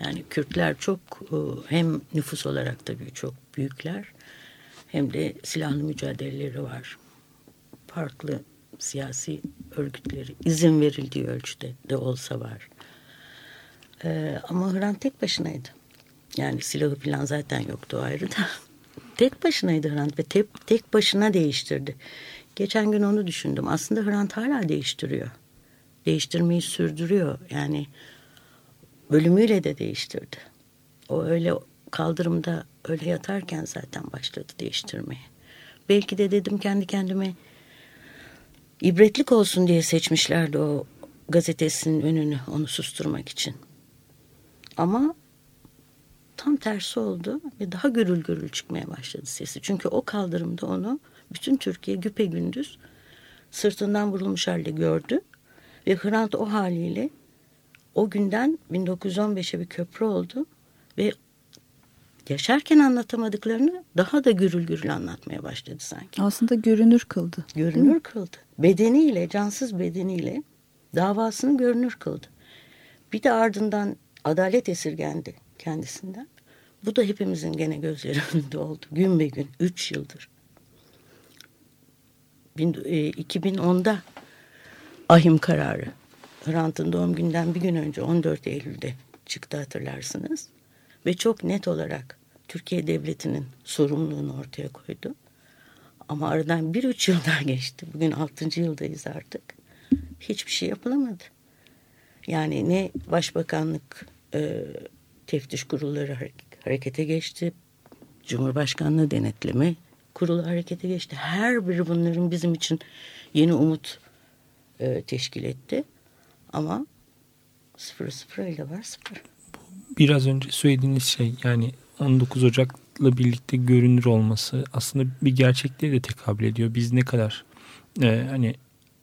Yani Kürtler çok e, hem nüfus olarak tabii çok büyükler hem de silahlı mücadeleleri var. Farklı siyasi örgütleri izin verildiği ölçüde de olsa var. Ee, ama Hrant tek başınaydı. Yani silahı falan zaten yoktu ayrı da. tek başınaydı Hrant ve tek, tek başına değiştirdi. Geçen gün onu düşündüm. Aslında Hrant hala değiştiriyor. Değiştirmeyi sürdürüyor. Yani bölümüyle de değiştirdi. O öyle kaldırımda öyle yatarken zaten başladı değiştirmeye. Belki de dedim kendi kendime ibretlik olsun diye seçmişlerdi o gazetesinin önünü onu susturmak için. Ama tam tersi oldu ve daha gürül gürül çıkmaya başladı sesi. Çünkü o kaldırımda onu bütün Türkiye güpe gündüz sırtından vurulmuş halde gördü. Ve Hrant o haliyle o günden 1915'e bir köprü oldu ve yaşarken anlatamadıklarını daha da gürül gürül anlatmaya başladı sanki. Aslında görünür kıldı. Görünür kıldı. Bedeniyle, cansız bedeniyle davasını görünür kıldı. Bir de ardından adalet esirgendi kendisinden. Bu da hepimizin gene gözleri önünde oldu. Gün be gün. Üç yıldır. 2010'da e, ahim kararı. Hrant'ın doğum günden bir gün önce 14 Eylül'de çıktı hatırlarsınız. Ve çok net olarak Türkiye Devleti'nin sorumluluğunu ortaya koydu. Ama aradan bir üç yıl daha geçti. Bugün altıncı yıldayız artık. Hiçbir şey yapılamadı. Yani ne başbakanlık e, teftiş kurulları harekete geçti. Cumhurbaşkanlığı denetleme kurulu harekete geçti. Her biri bunların bizim için yeni umut e, teşkil etti. Ama sıfır sıfır ile var sıfır. Biraz önce söylediğiniz şey yani 19 Ocak'la birlikte görünür olması aslında bir gerçekliğe de tekabül ediyor. Biz ne kadar e, hani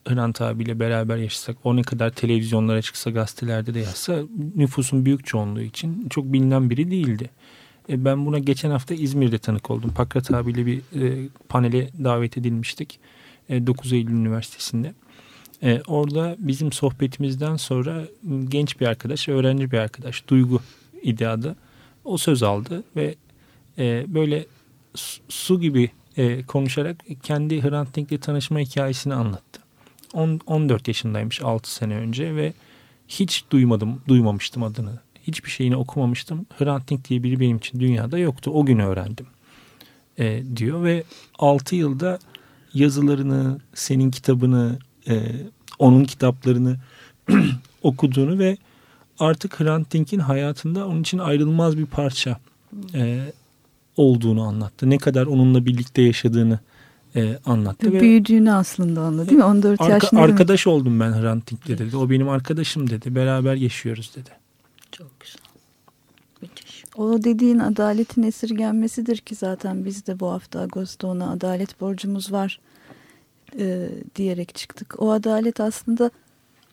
Hrant abiyle beraber yaşasak o ne kadar televizyonlara çıksa gazetelerde de yazsa nüfusun büyük çoğunluğu için çok bilinen biri değildi. E, ben buna geçen hafta İzmir'de tanık oldum. Pakrat abiyle bir e, panele davet edilmiştik. E, 9 Eylül Üniversitesi'nde. E, orada bizim sohbetimizden sonra genç bir arkadaş, öğrenci bir arkadaş Duygu ideada o söz aldı ve e, böyle su gibi e, konuşarak kendi Hrant Dink'le tanışma hikayesini anlattı. 10, 14 yaşındaymış 6 sene önce ve hiç duymadım, duymamıştım adını. Hiçbir şeyini okumamıştım. Hrant Dink diye biri benim için dünyada yoktu. O gün öğrendim e, diyor ve 6 yılda yazılarını, senin kitabını, e, onun kitaplarını okuduğunu ve artık Hrant Dink'in hayatında onun için ayrılmaz bir parça e, olduğunu anlattı. Ne kadar onunla birlikte yaşadığını e, anlattı. Ve Büyüdüğünü aslında anladı değil mi? 14 arka, yaşında. Arkadaş mi? oldum ben Hrant Dink'le dedi. O benim arkadaşım dedi. Beraber yaşıyoruz dedi. Çok güzel. Müthiş. O dediğin adaletin esirgenmesidir ki zaten biz de bu hafta Ağustos'ta ona adalet borcumuz var e, diyerek çıktık. O adalet aslında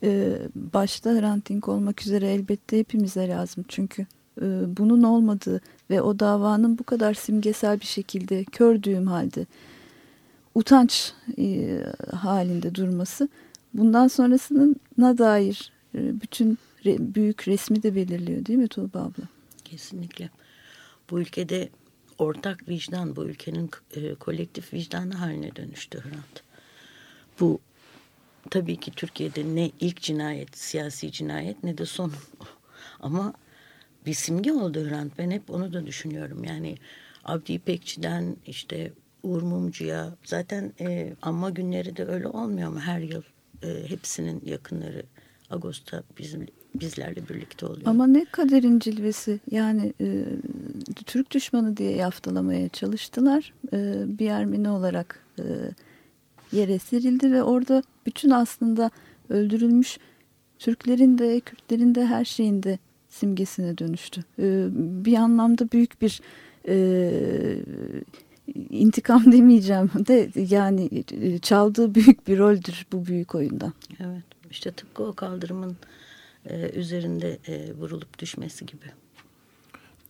e, başta Hrant Dink olmak üzere elbette hepimize lazım. Çünkü e, bunun olmadığı ve o davanın bu kadar simgesel bir şekilde kördüğüm halde utanç e, halinde durması bundan sonrasına dair bütün büyük resmi de belirliyor değil mi Tuğba abla? Kesinlikle. Bu ülkede ortak vicdan bu ülkenin kolektif vicdanı haline dönüştü Hrant. Bu tabii ki Türkiye'de ne ilk cinayet, siyasi cinayet ne de son. Ama bir simge oldu Hrant. Ben hep onu da düşünüyorum. Yani Abdi İpekçi'den işte Uğur Mumcu'ya zaten e, anma günleri de öyle olmuyor mu her yıl e, hepsinin yakınları Ağustos'ta bizim bizlerle birlikte oluyor. Ama ne kaderin cilvesi yani e, Türk düşmanı diye yaftalamaya çalıştılar. E, bir Ermeni olarak e, yere serildi ve orada bütün aslında öldürülmüş Türklerin de Kürtlerin de her şeyin de simgesine dönüştü. E, bir anlamda büyük bir e, intikam demeyeceğim de yani e, çaldığı büyük bir roldür bu büyük oyunda. Evet işte tıpkı o kaldırımın e, üzerinde e, vurulup düşmesi gibi.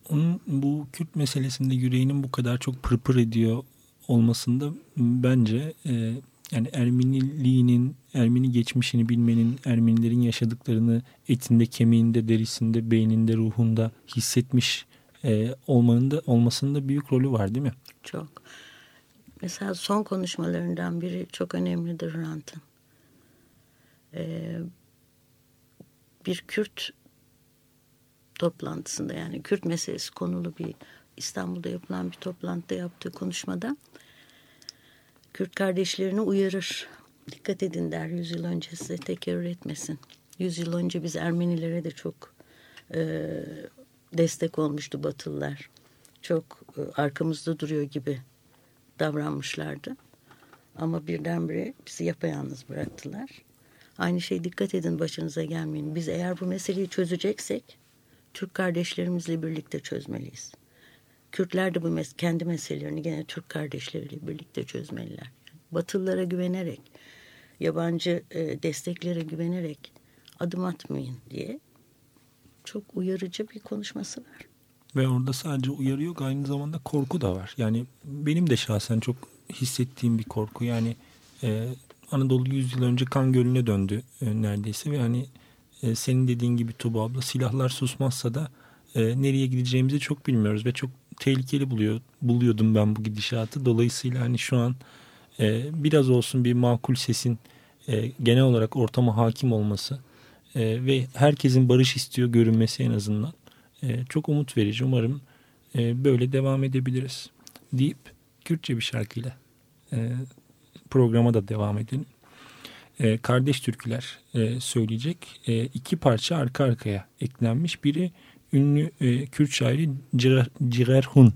Onun bu Kürt meselesinde yüreğinin bu kadar çok pırpır ediyor olmasında bence e, yani Ermeniliğinin, Ermeni geçmişini bilmenin, Ermenilerin yaşadıklarını etinde, kemiğinde, derisinde, beyninde, ruhunda hissetmiş e, olmanın da olmasının da büyük rolü var değil mi? Çok. Mesela son konuşmalarından biri çok önemlidir Hrant'ın. Ee, bir Kürt toplantısında yani Kürt meselesi konulu bir İstanbul'da yapılan bir toplantıda yaptığı konuşmada Kürt kardeşlerini uyarır. Dikkat edin der yüzyıl önce size tekerrür etmesin. Yüzyıl önce biz Ermenilere de çok e, destek olmuştu Batılılar. Çok e, arkamızda duruyor gibi davranmışlardı. Ama birdenbire bizi yapayalnız bıraktılar. Aynı şey dikkat edin başınıza gelmeyin. Biz eğer bu meseleyi çözeceksek Türk kardeşlerimizle birlikte çözmeliyiz. Kürtler de bu mes kendi meselelerini gene Türk kardeşleriyle birlikte çözmeliler. Batılılara güvenerek, yabancı e, desteklere güvenerek adım atmayın diye çok uyarıcı bir konuşması var. Ve orada sadece uyarı yok aynı zamanda korku da var. Yani benim de şahsen çok hissettiğim bir korku. Yani e, Anadolu 100 yıl önce kan gölüne döndü e, neredeyse ve hani e, senin dediğin gibi Tuba abla silahlar susmazsa da e, nereye gideceğimizi çok bilmiyoruz ve çok tehlikeli buluyor buluyordum ben bu gidişatı. Dolayısıyla hani şu an e, biraz olsun bir makul sesin e, genel olarak ortama hakim olması e, ve herkesin barış istiyor görünmesi en azından e, çok umut verici. Umarım e, böyle devam edebiliriz deyip Kürtçe bir şarkıyla e, programa da devam edelim. E, kardeş türküler e, söyleyecek e, iki parça arka arkaya eklenmiş. Biri ünlü e, Kürt şairi Cigerhun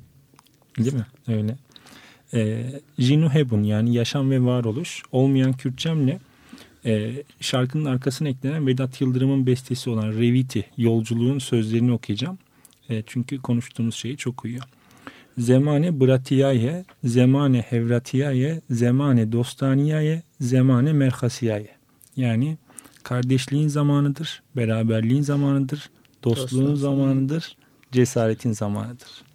değil mi? Öyle. E, Jinu Hebun yani yaşam ve varoluş olmayan Kürtçemle e, şarkının arkasına eklenen Vedat Yıldırım'ın bestesi olan Reviti yolculuğun sözlerini okuyacağım. E, çünkü konuştuğumuz şeyi çok uyuyor. Zemane bratiyaye, zemane hevratiyaye, zemane dostaniyaye, zemane merhasiyaye. Yani kardeşliğin zamanıdır, beraberliğin zamanıdır, dostluğun Dostluğun zamanıdır, cesaretin zamanıdır.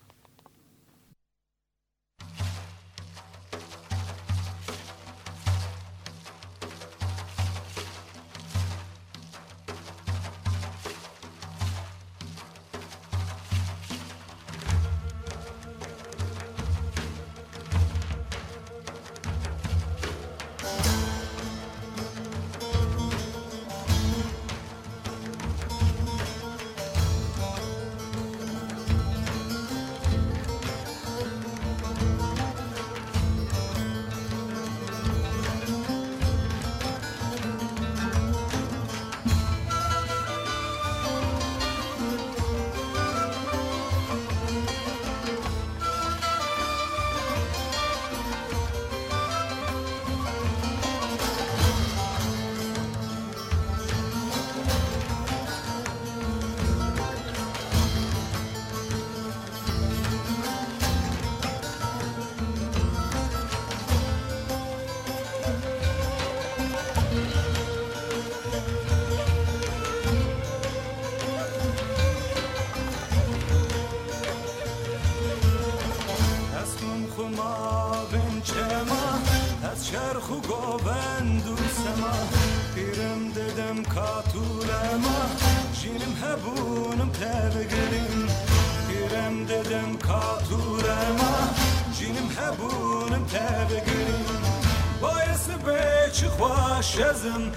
خوشزم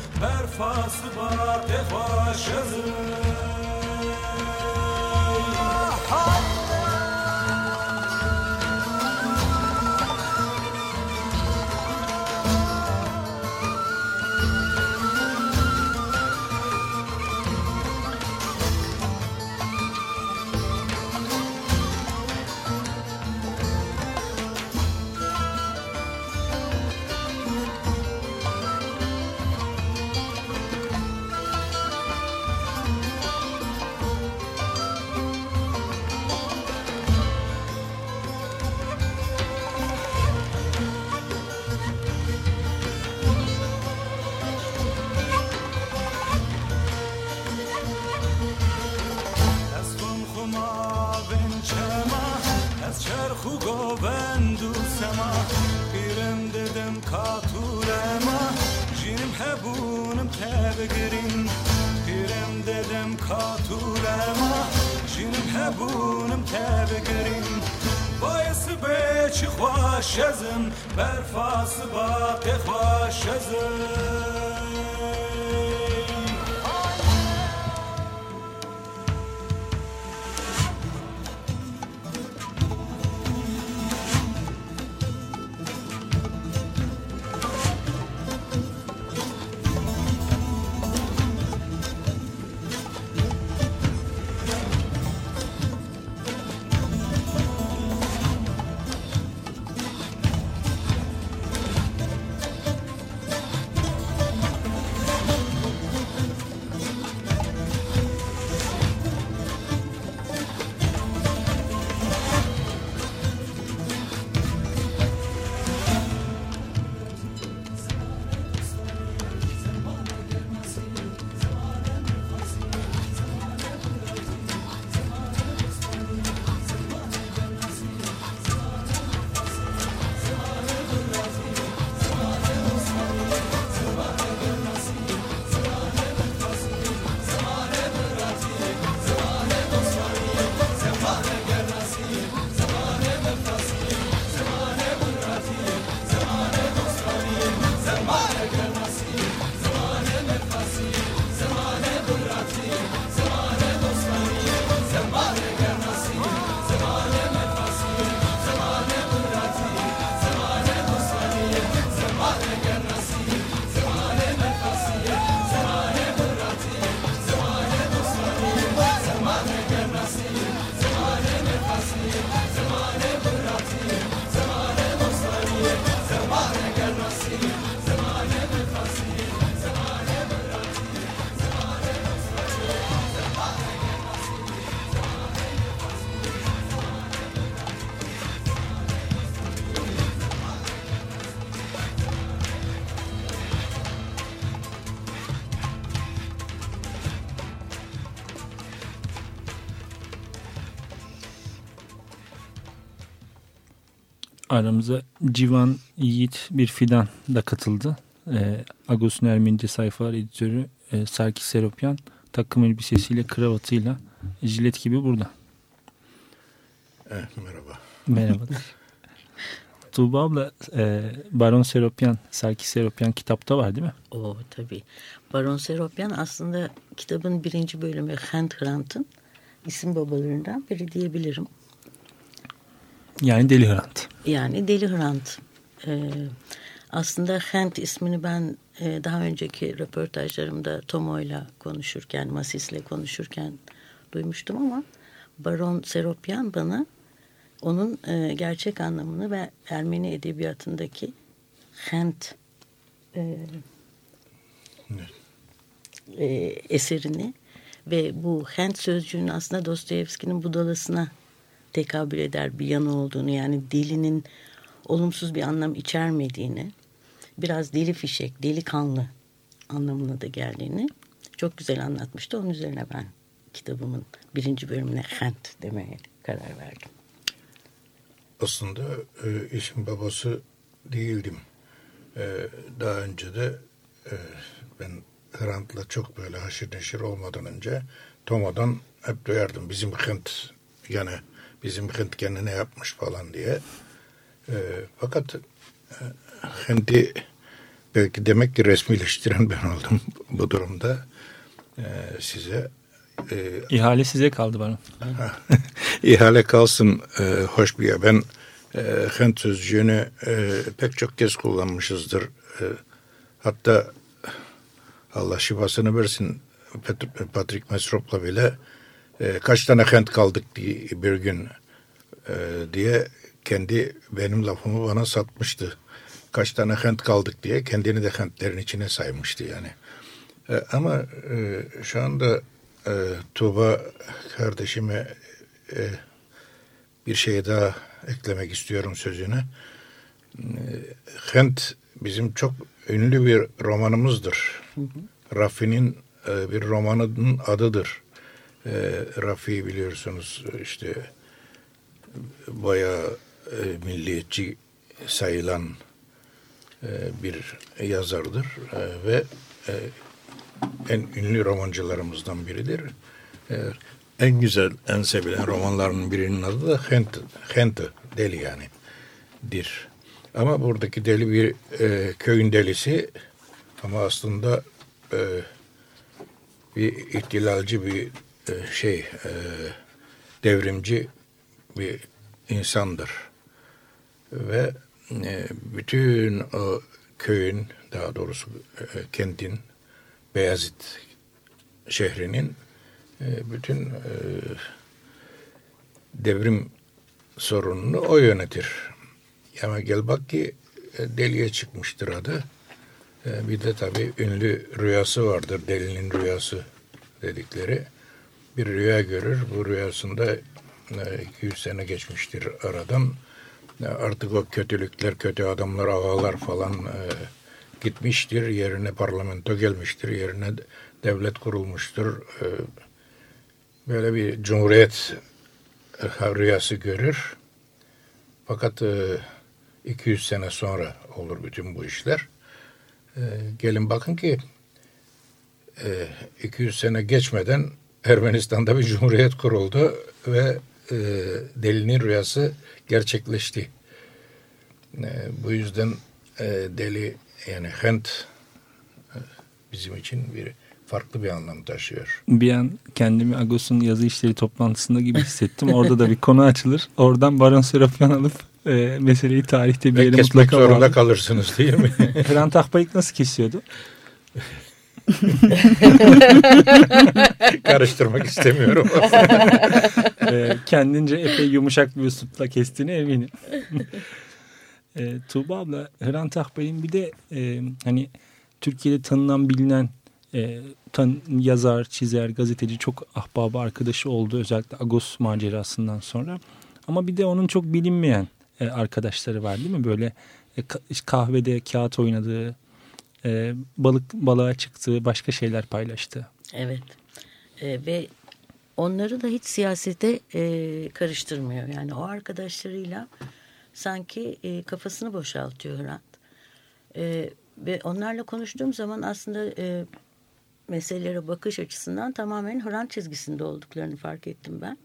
aramıza Civan Yiğit bir fidan da katıldı. E, Agos'un Ermenice sayfalar editörü e, Sarkis Seropyan takım elbisesiyle kravatıyla jilet gibi burada. Evet, merhaba. Merhaba. Tuğba abla e, Baron Seropyan, Sarkis Seropyan kitapta var değil mi? O tabii. Baron Seropyan aslında kitabın birinci bölümü Hent Hrant'ın isim babalarından biri diyebilirim. Yani Deli Hrant. Yani Deli Hrant. Ee, aslında Hent ismini ben e, daha önceki röportajlarımda Tomo'yla konuşurken, Masis'le konuşurken duymuştum ama Baron Seropyan bana onun e, gerçek anlamını ve Ermeni edebiyatındaki Hent e, e, eserini ve bu Hent sözcüğünün aslında Dostoyevski'nin budalasına tekabül eder bir yanı olduğunu yani dilinin olumsuz bir anlam içermediğini biraz deli fişek, delikanlı anlamına da geldiğini çok güzel anlatmıştı. Onun üzerine ben kitabımın birinci bölümüne Hent demeye karar verdim. Aslında e, işin babası değildim. E, daha önce de e, ben Hrant'la çok böyle haşır neşir olmadan önce Toma'dan hep duyardım. Bizim Hint yani bizim Hint kendine yapmış falan diye. E, fakat e, Hint'i belki demek ki resmileştiren ben oldum bu durumda. E, size e, İhale size kaldı bana. İhale kalsın e, hoş bir yer. Ben e, Hint sözcüğünü e, pek çok kez kullanmışızdır. E, hatta Allah şifasını versin Patrick Mesrop'la bile e, kaç tane Hint kaldık diye bir gün e, diye kendi benim lafımı bana satmıştı. Kaç tane Hint kaldık diye kendini de Hintlerin içine saymıştı yani. E, ama e, şu anda e, Tuğba kardeşime e, bir şey daha eklemek istiyorum sözüne. E, Hent bizim çok ünlü bir romanımızdır. Rafi'nin e, bir romanının adıdır. E, Rafi biliyorsunuz işte bayağı e, milliyetçi sayılan e, bir yazardır e, ve e, en ünlü romancılarımızdan biridir. E, en güzel, en sevilen romanlarının birinin adı da Hent, Hent deli yani dir. Ama buradaki deli bir e, köyün delisi ama aslında e, bir ihtilalci bir şey e, devrimci bir insandır. Ve e, bütün o köyün daha doğrusu e, kentin Beyazıt şehrinin e, bütün e, devrim sorununu o yönetir. Ama gel bak ki e, deliye çıkmıştır adı. Bir de tabii ünlü rüyası vardır. Delinin rüyası dedikleri. Bir rüya görür. Bu rüyasında 200 sene geçmiştir aradan. Artık o kötülükler, kötü adamlar, ağalar falan gitmiştir. Yerine parlamento gelmiştir. Yerine devlet kurulmuştur. Böyle bir cumhuriyet rüyası görür. Fakat 200 sene sonra olur bütün bu işler. Gelin bakın ki 200 e, sene geçmeden Ermenistan'da bir cumhuriyet kuruldu ve e, delinin rüyası gerçekleşti. E, bu yüzden deli yani Hent bizim için bir farklı bir anlam taşıyor. Bir an kendimi Agos'un yazı işleri toplantısında gibi hissettim. Orada da bir konu açılır. Oradan Baron Serapyan alıp e, meseleyi tarihte bir yere mutlaka zorunda bağlı. kalırsınız değil mi? Hrant Akbayık nasıl kesiyordu? Karıştırmak istemiyorum. e, kendince epey yumuşak bir üslupla kestiğine eminim. e, Tuğba abla Hrant Akbay'ın bir de e, hani Türkiye'de tanınan bilinen e, tan yazar, çizer, gazeteci çok ahbabı arkadaşı oldu özellikle Agos macerasından sonra. Ama bir de onun çok bilinmeyen e, arkadaşları var değil mi? Böyle e, kahvede kağıt oynadığı, e, balık balığa çıktığı, başka şeyler paylaştı. Evet. E, ve onları da hiç siyasete e, karıştırmıyor. Yani o arkadaşlarıyla sanki e, kafasını boşaltıyor Hrant. E, ve onlarla konuştuğum zaman aslında e, meselelere bakış açısından tamamen Hrant çizgisinde olduklarını fark ettim ben.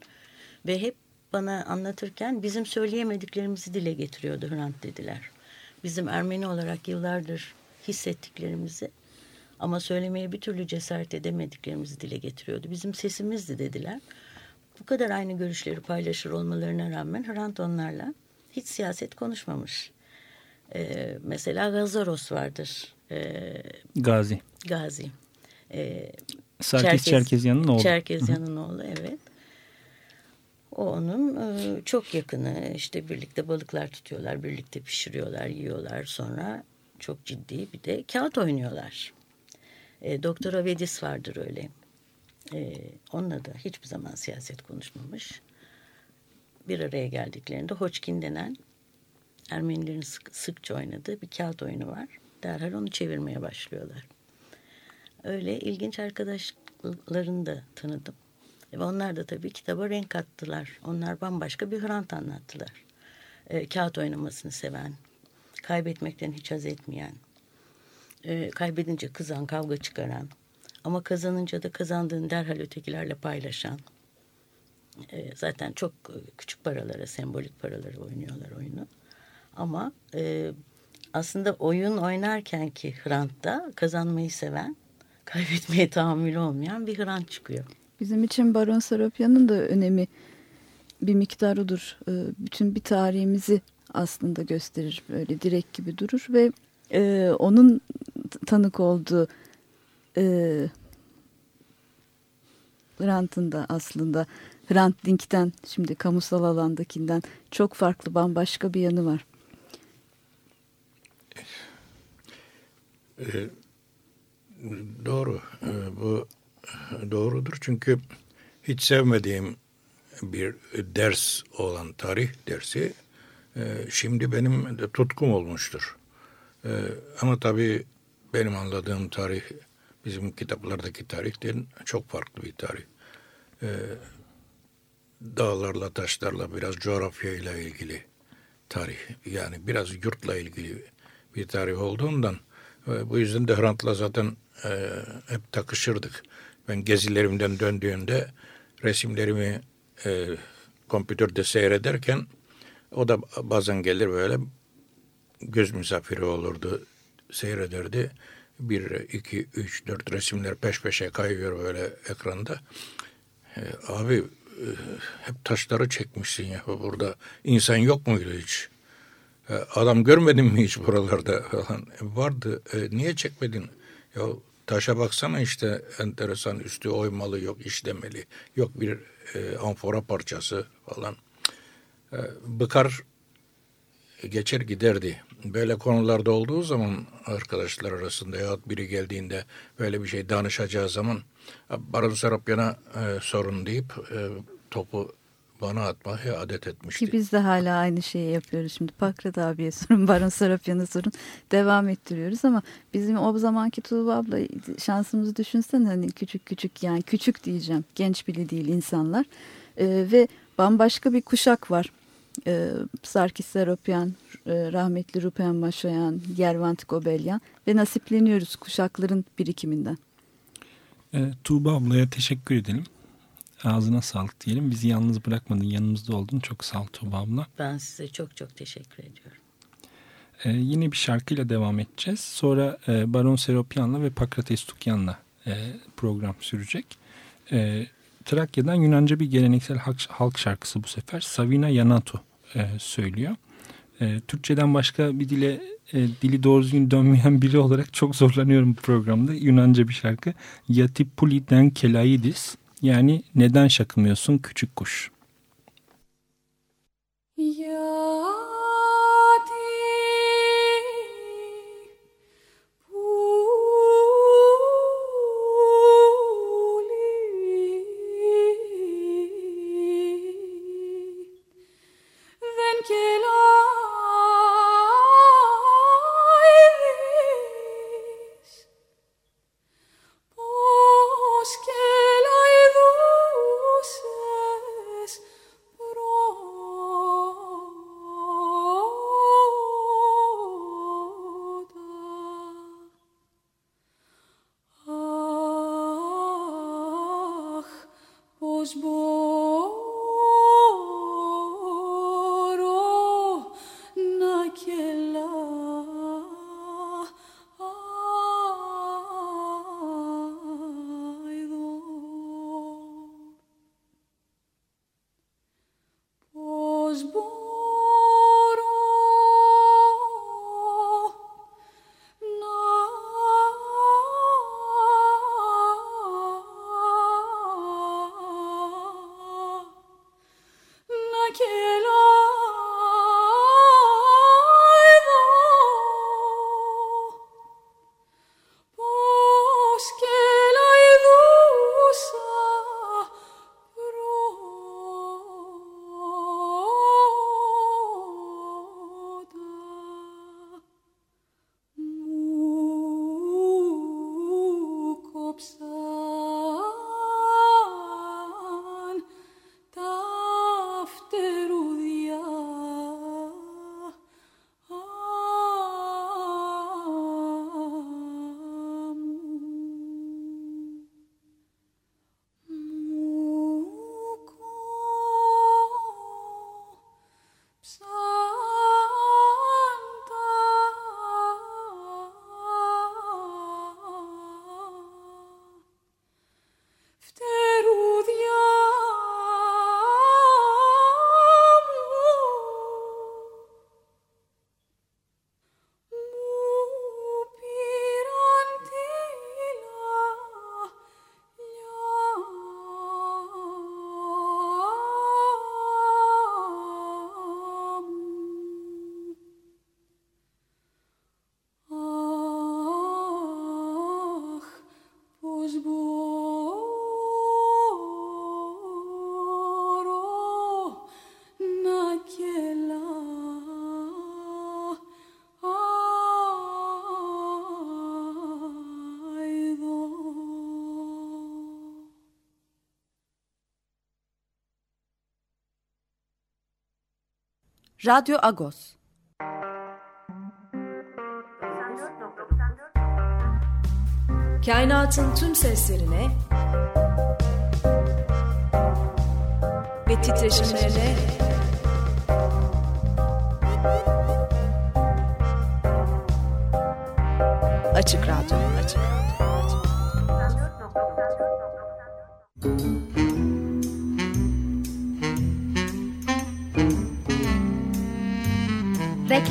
Ve hep bana anlatırken bizim söyleyemediklerimizi dile getiriyordu Hrant dediler. Bizim Ermeni olarak yıllardır hissettiklerimizi ama söylemeye bir türlü cesaret edemediklerimizi dile getiriyordu. Bizim sesimizdi dediler. Bu kadar aynı görüşleri paylaşır olmalarına rağmen Hrant onlarla hiç siyaset konuşmamış. Ee, mesela Gazaros vardır. Ee, Gazi. Gazi. Ee, Sarkis Çerkez- Çerkezyan'ın oğlu. Çerkezyan'ın oğlu evet. O onun e, çok yakını işte birlikte balıklar tutuyorlar, birlikte pişiriyorlar, yiyorlar. Sonra çok ciddi bir de kağıt oynuyorlar. E, Doktor Avedis vardır öyle. E, onunla da hiçbir zaman siyaset konuşmamış. Bir araya geldiklerinde Hoçkin denen Ermenilerin sık, sıkça oynadığı bir kağıt oyunu var. Derhal onu çevirmeye başlıyorlar. Öyle ilginç arkadaşlarını da tanıdım. Ve onlar da tabii kitaba renk kattılar. Onlar bambaşka bir Hrant anlattılar. E, kağıt oynamasını seven, kaybetmekten hiç haz etmeyen, e, kaybedince kızan, kavga çıkaran ama kazanınca da kazandığını derhal ötekilerle paylaşan. E, zaten çok e, küçük paralara, sembolik paralara oynuyorlar oyunu. Ama e, aslında oyun oynarken ki Hrant'ta kazanmayı seven, kaybetmeye tahammülü olmayan bir Hrant çıkıyor. Bizim için Baron Sarapyan'ın da önemi bir miktar odur. Ee, Bütün bir tarihimizi aslında gösterir. Böyle direk gibi durur ve e, onun tanık olduğu e, Hrant'ın da aslında Hrant Dink'ten şimdi kamusal alandakinden çok farklı bambaşka bir yanı var. Ee, doğru. Ee, bu doğrudur çünkü hiç sevmediğim bir ders olan tarih dersi e, şimdi benim de tutkum olmuştur. Ee, ama tabii benim anladığım tarih bizim kitaplardaki tarihten çok farklı bir tarih. Ee, dağlarla taşlarla biraz coğrafyayla ilgili tarih yani biraz yurtla ilgili bir tarih olduğundan e, bu yüzden de Hrant'la zaten e, hep takışırdık. Ben gezilerimden döndüğümde resimlerimi e, kompütörde seyrederken o da bazen gelir böyle göz misafiri olurdu, seyrederdi. Bir, iki, üç, dört resimler peş peşe kayıyor böyle ekranda. E, abi e, hep taşları çekmişsin ya burada. insan yok muydu hiç? E, adam görmedin mi hiç buralarda falan? E, vardı. E, niye çekmedin? Ya taşa baksana işte enteresan üstü oymalı yok işlemeli. Yok bir e, amfora parçası falan. E, bıkar geçer giderdi. Böyle konularda olduğu zaman arkadaşlar arasında ya biri geldiğinde böyle bir şey danışacağı zaman Baron Serapyan'a e, sorun deyip e, topu bana atmayı adet etmişti. Ki biz de hala aynı şeyi yapıyoruz şimdi. Pakrat abiye sorun, Baron Sarapyan'a sorun. Devam ettiriyoruz ama bizim o zamanki Tuğba abla şansımızı düşünsene hani küçük küçük yani küçük diyeceğim. Genç bile değil insanlar. Ee, ve bambaşka bir kuşak var. Ee, Sarkis Sarapyan, e, rahmetli Rupen Maşoyan, Yervant Gobelyan ve nasipleniyoruz kuşakların birikiminden. E, Tuğba ablaya teşekkür edelim. Ağzına sağlık diyelim. Bizi yalnız bırakmadın, yanımızda oldun. Çok sağ ol Tuğba abla. Ben size çok çok teşekkür ediyorum. Ee, yine bir şarkıyla devam edeceğiz. Sonra e, Baron Seropyan'la ve Pakrates Tukyan'la e, program sürecek. E, Trakya'dan Yunanca bir geleneksel halk, şarkısı bu sefer. Savina Yanatu e, söylüyor. E, Türkçeden başka bir dile e, dili doğru düzgün dönmeyen biri olarak çok zorlanıyorum bu programda. Yunanca bir şarkı. Yatipuliden Kelaidis yani neden şakımıyorsun küçük kuş. Pro Radyo Agos. Kainatın tüm seslerine ve titreşimlerine Açık Radyo. Açık Radyo.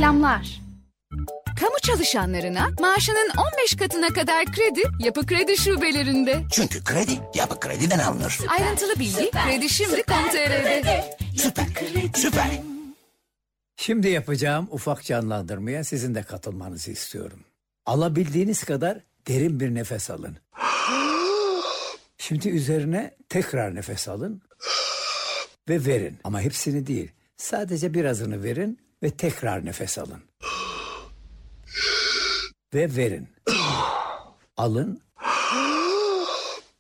Reklamlar Kamu çalışanlarına maaşının 15 katına kadar kredi Yapı Kredi şubelerinde. Çünkü kredi Yapı Kredi'den alınır. Ayrıntılı bilgi Kredi Şimdi.com.tr'de. Süper, süper. Şimdi yapacağım ufak canlandırmaya sizin de katılmanızı istiyorum. Alabildiğiniz kadar derin bir nefes alın. Şimdi üzerine tekrar nefes alın ve verin. Ama hepsini değil. Sadece birazını verin ve tekrar nefes alın. Ve verin. Alın.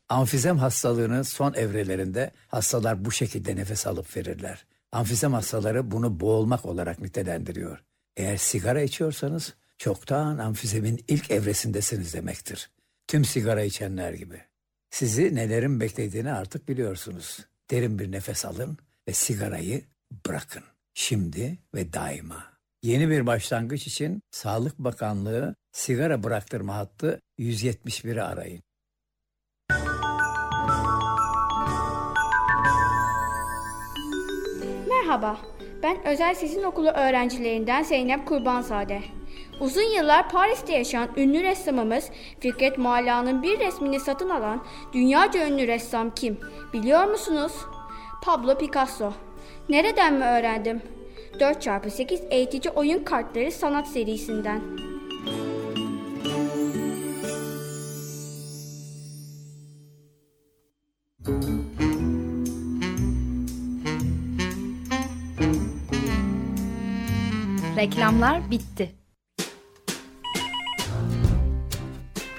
Amfizem hastalığının son evrelerinde hastalar bu şekilde nefes alıp verirler. Amfizem hastaları bunu boğulmak olarak nitelendiriyor. Eğer sigara içiyorsanız çoktan amfizemin ilk evresindesiniz demektir. Tüm sigara içenler gibi. Sizi nelerin beklediğini artık biliyorsunuz. Derin bir nefes alın ve sigarayı bırakın. Şimdi ve daima. Yeni bir başlangıç için Sağlık Bakanlığı sigara bıraktırma hattı 171'i arayın. Merhaba, ben Özel Sesin Okulu öğrencilerinden Zeynep Kurbansade. Uzun yıllar Paris'te yaşayan ünlü ressamımız Fikret Mualla'nın bir resmini satın alan dünyaca ünlü ressam kim? Biliyor musunuz? Pablo Picasso. Nereden mi öğrendim? 4x8 eğitici oyun kartları sanat serisinden. Reklamlar bitti.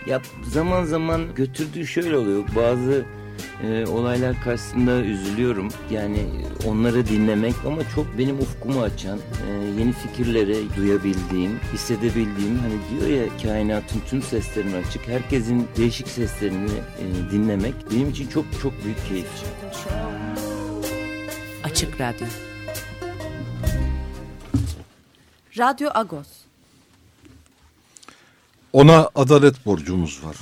Ya zaman zaman götürdüğü şöyle oluyor. Bazı e, olaylar karşısında üzülüyorum. Yani onları dinlemek ama çok benim ufkumu açan, e, yeni fikirleri duyabildiğim, hissedebildiğim. Hani diyor ya kainatın tüm seslerini açık. Herkesin değişik seslerini e, dinlemek benim için çok çok büyük keyif. Açık Radyo. Radyo Agos. Ona adalet borcumuz var.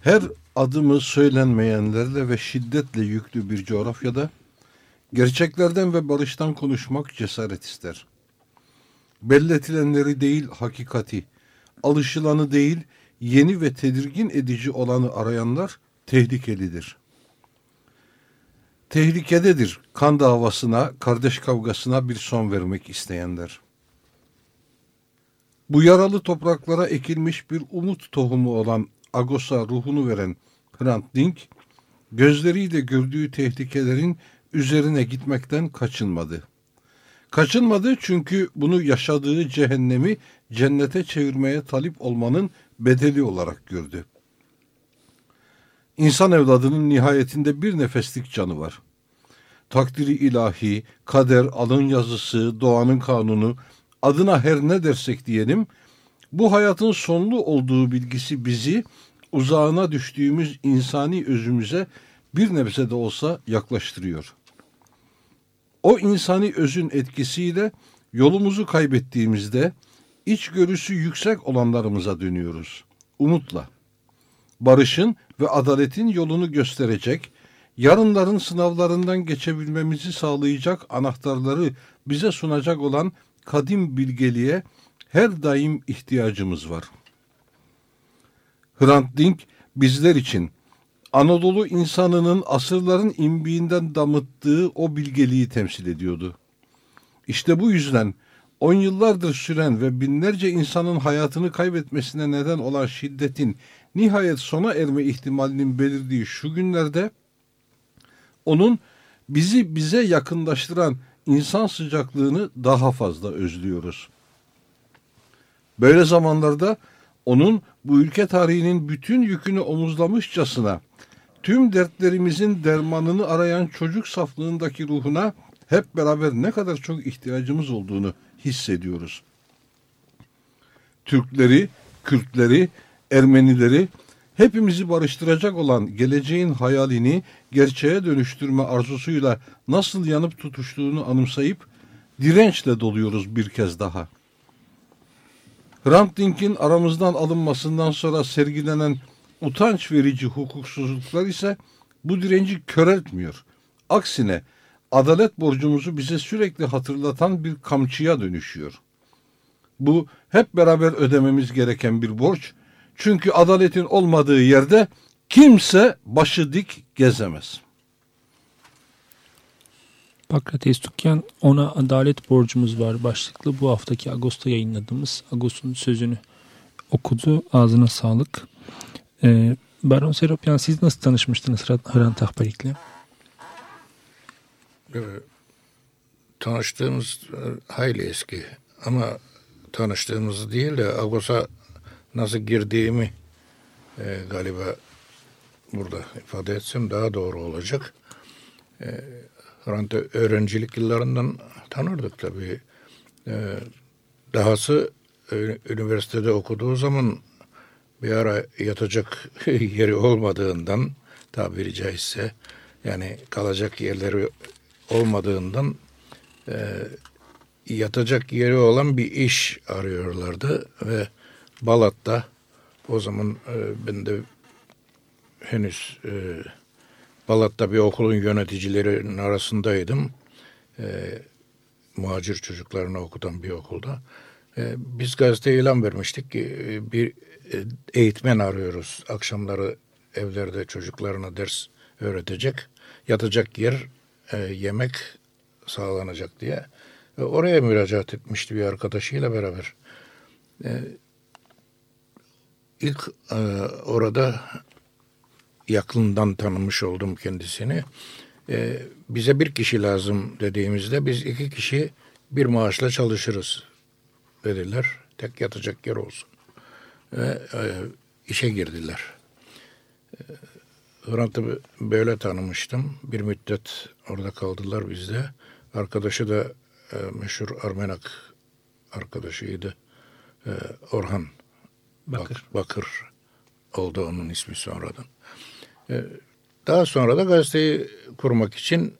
Her adımı söylenmeyenlerle ve şiddetle yüklü bir coğrafyada gerçeklerden ve barıştan konuşmak cesaret ister. Belletilenleri değil hakikati, alışılanı değil yeni ve tedirgin edici olanı arayanlar tehlikelidir. Tehlikededir kan davasına, kardeş kavgasına bir son vermek isteyenler. Bu yaralı topraklara ekilmiş bir umut tohumu olan Agos'a ruhunu veren Hrant Dink, gözleriyle gördüğü tehlikelerin üzerine gitmekten kaçınmadı. Kaçınmadı çünkü bunu yaşadığı cehennemi cennete çevirmeye talip olmanın bedeli olarak gördü. İnsan evladının nihayetinde bir nefeslik canı var. Takdiri ilahi, kader, alın yazısı, doğanın kanunu, adına her ne dersek diyelim, bu hayatın sonlu olduğu bilgisi bizi uzağına düştüğümüz insani özümüze bir nebze de olsa yaklaştırıyor. O insani özün etkisiyle yolumuzu kaybettiğimizde içgörüsü yüksek olanlarımıza dönüyoruz. Umutla. Barışın ve adaletin yolunu gösterecek, yarınların sınavlarından geçebilmemizi sağlayacak anahtarları bize sunacak olan kadim bilgeliğe her daim ihtiyacımız var. Hrant Dink bizler için Anadolu insanının asırların imbiğinden damıttığı o bilgeliği temsil ediyordu. İşte bu yüzden on yıllardır süren ve binlerce insanın hayatını kaybetmesine neden olan şiddetin nihayet sona erme ihtimalinin belirdiği şu günlerde onun bizi bize yakınlaştıran insan sıcaklığını daha fazla özlüyoruz. Böyle zamanlarda onun bu ülke tarihinin bütün yükünü omuzlamışçasına tüm dertlerimizin dermanını arayan çocuk saflığındaki ruhuna hep beraber ne kadar çok ihtiyacımız olduğunu hissediyoruz. Türkleri, Kürtleri, Ermenileri hepimizi barıştıracak olan geleceğin hayalini gerçeğe dönüştürme arzusuyla nasıl yanıp tutuştuğunu anımsayıp dirençle doluyoruz bir kez daha. Hrant Dink'in aramızdan alınmasından sonra sergilenen utanç verici hukuksuzluklar ise bu direnci köreltmiyor. Aksine adalet borcumuzu bize sürekli hatırlatan bir kamçıya dönüşüyor. Bu hep beraber ödememiz gereken bir borç. Çünkü adaletin olmadığı yerde kimse başı dik gezemez. Pakrates Tukyan ona adalet borcumuz var başlıklı bu haftaki Ağustos'ta yayınladığımız Ağustos'un sözünü okudu. Ağzına sağlık. Ee, Baron Seropyan siz nasıl tanışmıştınız Hrant Ahbarik'le? Ee, tanıştığımız e, hayli eski ama tanıştığımız değil de Agos'a nasıl girdiğimi e, galiba burada ifade etsem daha doğru olacak. E, Hrant'ı öğrencilik yıllarından tanırdık tabii. E, dahası üniversitede okuduğu zaman bir ara yatacak yeri olmadığından tabiri caizse yani kalacak yerleri olmadığından e, yatacak yeri olan bir iş arıyorlardı ve Balat'ta o zaman e, ben de henüz e, Balat'ta bir okulun yöneticilerinin arasındaydım. E, muhacir çocuklarını okutan bir okulda. E, biz gazete ilan vermiştik ki e, bir e, eğitmen arıyoruz. Akşamları evlerde çocuklarına ders öğretecek. Yatacak yer, e, yemek sağlanacak diye. E, oraya müracaat etmişti bir arkadaşıyla beraber. E, ilk e, orada yakından tanımış oldum kendisini. E, bize bir kişi lazım dediğimizde biz iki kişi bir maaşla çalışırız dediler. Tek yatacak yer olsun. Ve e, işe girdiler. E, Hrant'ı böyle tanımıştım. Bir müddet orada kaldılar bizde. Arkadaşı da e, meşhur Armenak arkadaşıydı. E, Orhan Bakır. Bakır oldu onun ismi sonradan. E, daha sonra da gazeteyi kurmak için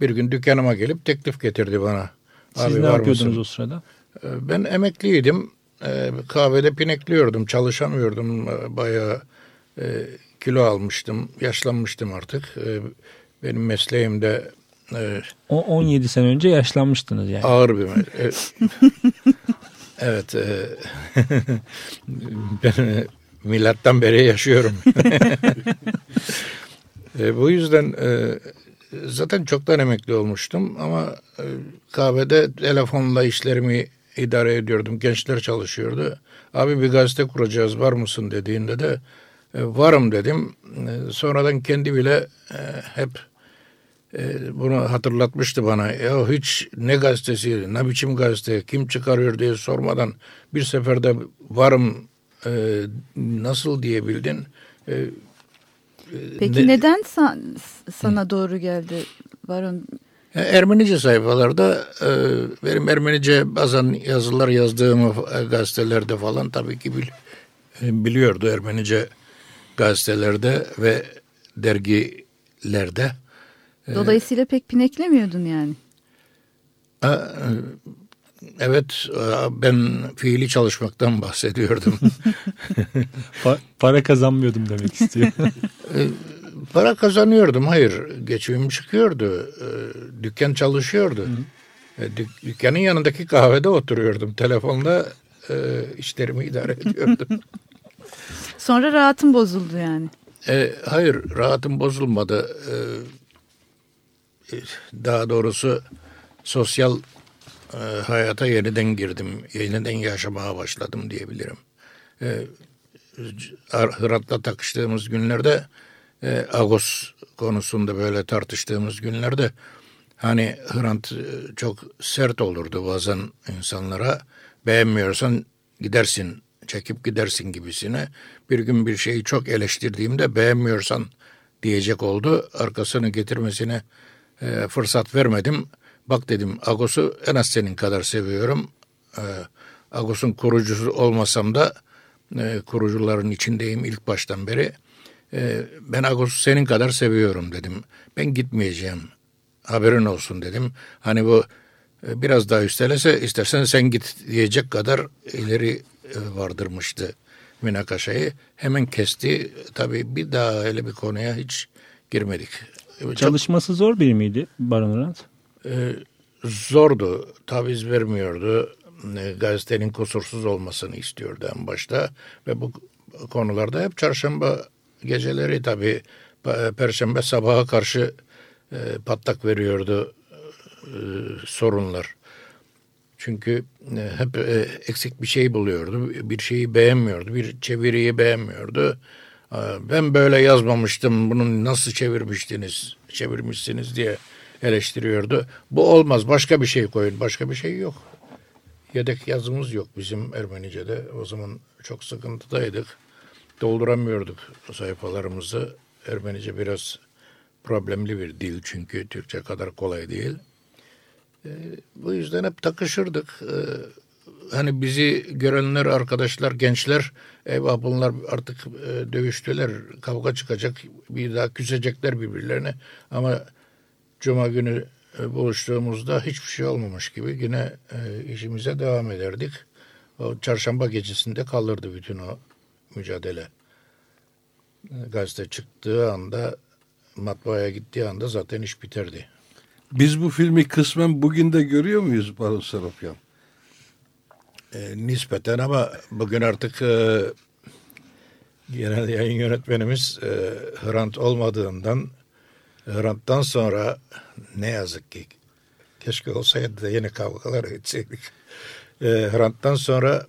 bir gün dükkanıma gelip teklif getirdi bana. Siz Abi, ne yapıyordunuz mısın? o sırada? E, ben emekliydim. E, kahvede pinekliyordum. Çalışamıyordum. E, bayağı e, kilo almıştım. Yaşlanmıştım artık. E, benim mesleğimde e, o 17 sene önce yaşlanmıştınız yani. Ağır bir evet. evet. E, ben milattan beri yaşıyorum. e, bu yüzden e, zaten çoktan emekli olmuştum ama e, kahvede telefonla işlerimi idare ediyordum. Gençler çalışıyordu. Abi bir gazete kuracağız var mısın dediğinde de e, varım dedim. E, sonradan kendi bile e, hep e, bunu hatırlatmıştı bana. Ya hiç ne gazetesi, ne biçim gazete, kim çıkarıyor diye sormadan bir seferde varım e, nasıl diyebildin? E, Peki ne, neden san, sana doğru geldi Varun? Ermenice sayfalarda e, benim Ermenice bazen yazılar yazdığımı e, gazetelerde falan tabii ki bil, e, biliyordu Ermenice gazetelerde ve dergilerde. Dolayısıyla pek pineklemiyordun yani. Evet ben fiili çalışmaktan bahsediyordum. para kazanmıyordum demek istiyor. para kazanıyordum hayır geçimim çıkıyordu. Dükkan çalışıyordu. Dük, dükkanın yanındaki kahvede oturuyordum. Telefonla işlerimi idare ediyordum. Sonra rahatım bozuldu yani. E, hayır rahatım bozulmadı. E, daha doğrusu sosyal e, hayata yeniden girdim. Yeniden yaşamaya başladım diyebilirim. E, Hırat'la takıştığımız günlerde e, Agos konusunda böyle tartıştığımız günlerde hani Hrant e, çok sert olurdu bazen insanlara. Beğenmiyorsan gidersin, çekip gidersin gibisine. Bir gün bir şeyi çok eleştirdiğimde beğenmiyorsan diyecek oldu. Arkasını getirmesine e, fırsat vermedim. Bak dedim Agos'u en az senin kadar seviyorum. E, Agos'un kurucusu olmasam da e, kurucuların içindeyim ilk baştan beri. E, ben Agos'u senin kadar seviyorum dedim. Ben gitmeyeceğim. Haberin olsun dedim. Hani bu e, biraz daha üstelese istersen sen git diyecek kadar ileri e, vardırmıştı münakaşayı. Hemen kesti. Tabii bir daha öyle bir konuya hiç girmedik. Çalışması zor biri miydi Baron Hrant? Ee, zordu. Taviz vermiyordu. E, gazetenin kusursuz olmasını istiyordu en başta. Ve bu konularda hep çarşamba geceleri tabii perşembe sabaha karşı e, patlak veriyordu e, sorunlar. Çünkü e, hep e, eksik bir şey buluyordu. Bir şeyi beğenmiyordu. Bir çeviriyi beğenmiyordu. Ben böyle yazmamıştım. Bunu nasıl çevirmiştiniz, çevirmişsiniz diye eleştiriyordu. Bu olmaz. Başka bir şey koyun. Başka bir şey yok. Yedek yazımız yok bizim Ermenice'de. O zaman çok sıkıntıdaydık. Dolduramıyorduk sayfalarımızı. Ermenice biraz problemli bir dil çünkü Türkçe kadar kolay değil. E, bu yüzden hep takışırdık. E, hani bizi görenler, arkadaşlar, gençler, eyvah bunlar artık e, dövüştüler, kavga çıkacak, bir daha küsecekler birbirlerine. Ama Cuma günü e, buluştuğumuzda hiçbir şey olmamış gibi yine e, işimize devam ederdik. O çarşamba gecesinde kalırdı bütün o mücadele. E, gazete çıktığı anda, matbaaya gittiği anda zaten iş biterdi. Biz bu filmi kısmen bugün de görüyor muyuz Baron Sarapyan? E, nispeten ama bugün artık e, genel yayın yönetmenimiz e, Hrant olmadığından Hrant'tan sonra ne yazık ki keşke olsaydı da yine kavgalar etseydik. E, Hrant'tan sonra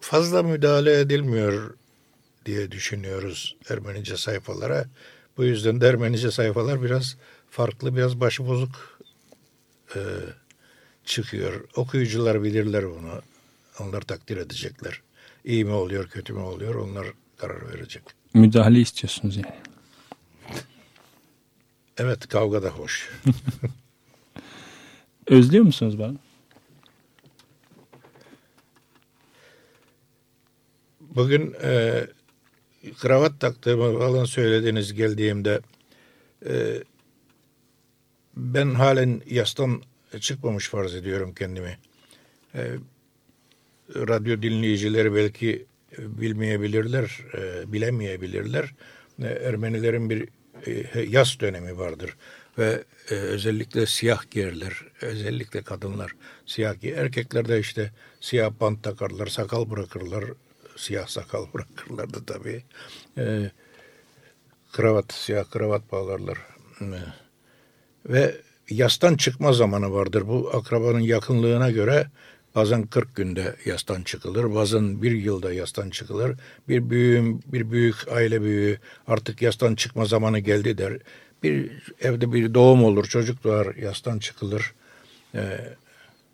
fazla müdahale edilmiyor diye düşünüyoruz Ermenice sayfalara. Bu yüzden de Ermenice sayfalar biraz farklı, biraz başıbozuk e, çıkıyor. Okuyucular bilirler bunu. Onlar takdir edecekler. İyi mi oluyor, kötü mü oluyor onlar karar verecek. Müdahale istiyorsunuz yani. Evet kavga da hoş. Özlüyor musunuz ben? Bugün e, kravat taktığımı falan söylediniz geldiğimde e, ben halen yastan çıkmamış farz ediyorum kendimi. E, radyo dinleyicileri belki bilmeyebilirler, e, bilemeyebilirler. E, Ermenilerin bir yaz dönemi vardır ve e, özellikle siyah giyerler, özellikle kadınlar siyah giyer. Erkekler de işte siyah bant takarlar, sakal bırakırlar, siyah sakal bırakırlardı tabii. E, kravat, siyah kravat bağlarlar. E, ve yastan çıkma zamanı vardır. Bu akrabanın yakınlığına göre bazen 40 günde yastan çıkılır, bazen bir yılda yastan çıkılır. Bir büyüğüm, bir büyük aile büyüğü artık yastan çıkma zamanı geldi der. Bir evde bir doğum olur, çocuk doğar, yastan çıkılır. Ee,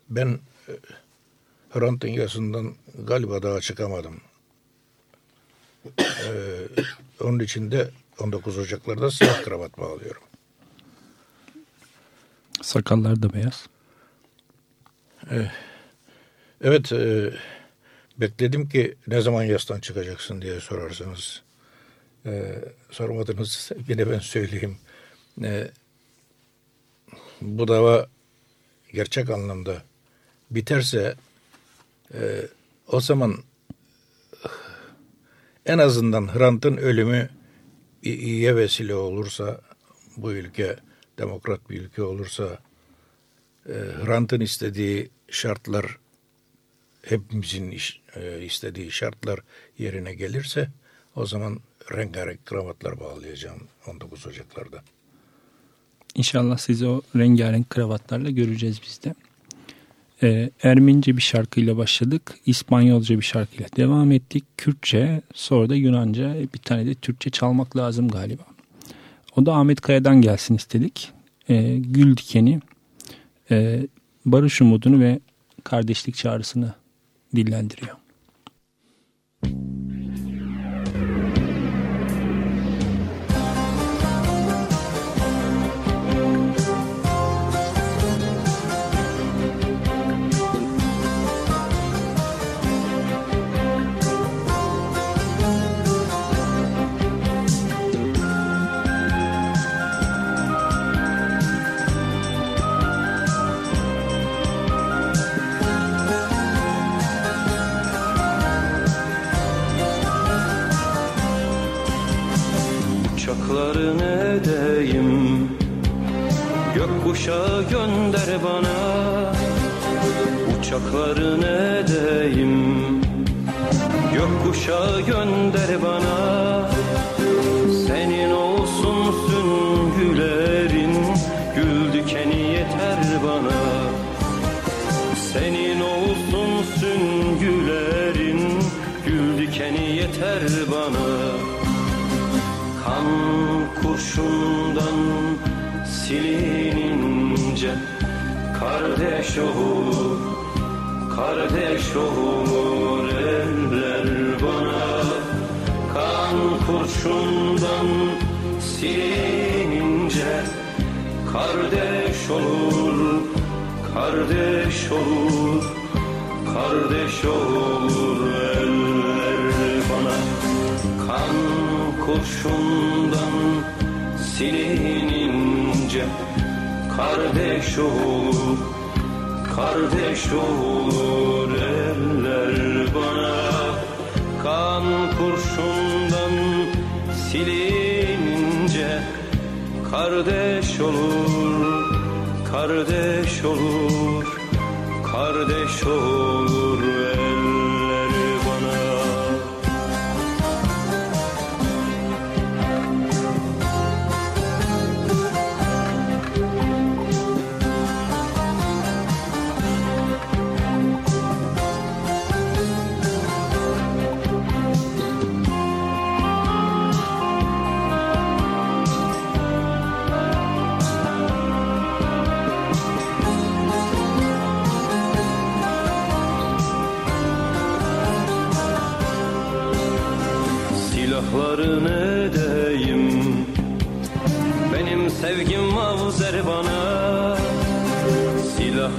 ben e, Hrant'ın yasından galiba daha çıkamadım. Ee, onun için de 19 Ocaklar'da siyah kravat bağlıyorum. Sakallar da beyaz. Ee, evet, e, bekledim ki ne zaman yastan çıkacaksın diye sorarsanız. Ee, sormadınız, yine ben söyleyeyim. Ee, bu dava gerçek anlamda biterse e, o zaman en azından Hrant'ın ölümü iyiye vesile olursa bu ülke demokrat bir ülke olursa e, Hrant'ın istediği şartlar hepimizin iş, e, istediği şartlar yerine gelirse o zaman rengarenk kravatlar bağlayacağım 19 Ocaklar'da. İnşallah sizi o rengarenk kravatlarla göreceğiz biz de. Ee, Ermenice bir şarkıyla başladık. İspanyolca bir şarkıyla devam ettik. Kürtçe, sonra da Yunanca bir tane de Türkçe çalmak lazım galiba. O da Ahmet Kaya'dan gelsin istedik. Ee, Gül Dikeni, e, barış umudunu ve kardeşlik çağrısını 닐란드래요. Uçakların edeyim Gökkuşağı gönder bana. Senin olsun süngülerin. Gül dikeni yeter bana. Senin olsun süngülerin. Gül dikeni yeter bana. Kan kurşundan silinince Kardeş kardeş olur eller bana. Kan kurşundan silinince Kardeş olur, kardeş olur, kardeş olur eller bana. Kan kurşundan silinince Kardeş olur, kardeş olur silinince Kardeş olur, kardeş olur, kardeş olur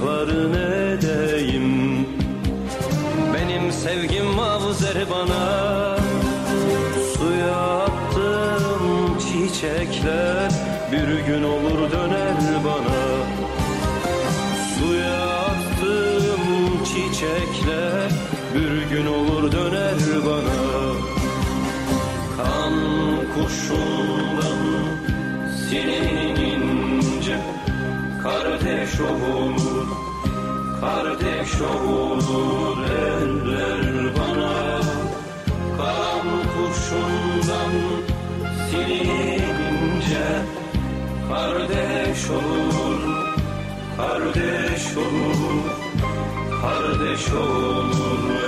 Silahların edeyim Benim sevgim mavzer bana Suya attım çiçekler Bir gün olur döner bana. Suya attım çiçekler Bir gün olur döner bana. Kan kurşundan silinince Kardeş olur, kardeş olur eller bana Kan kurşundan silinince Kardeş olur, kardeş olur, kardeş olur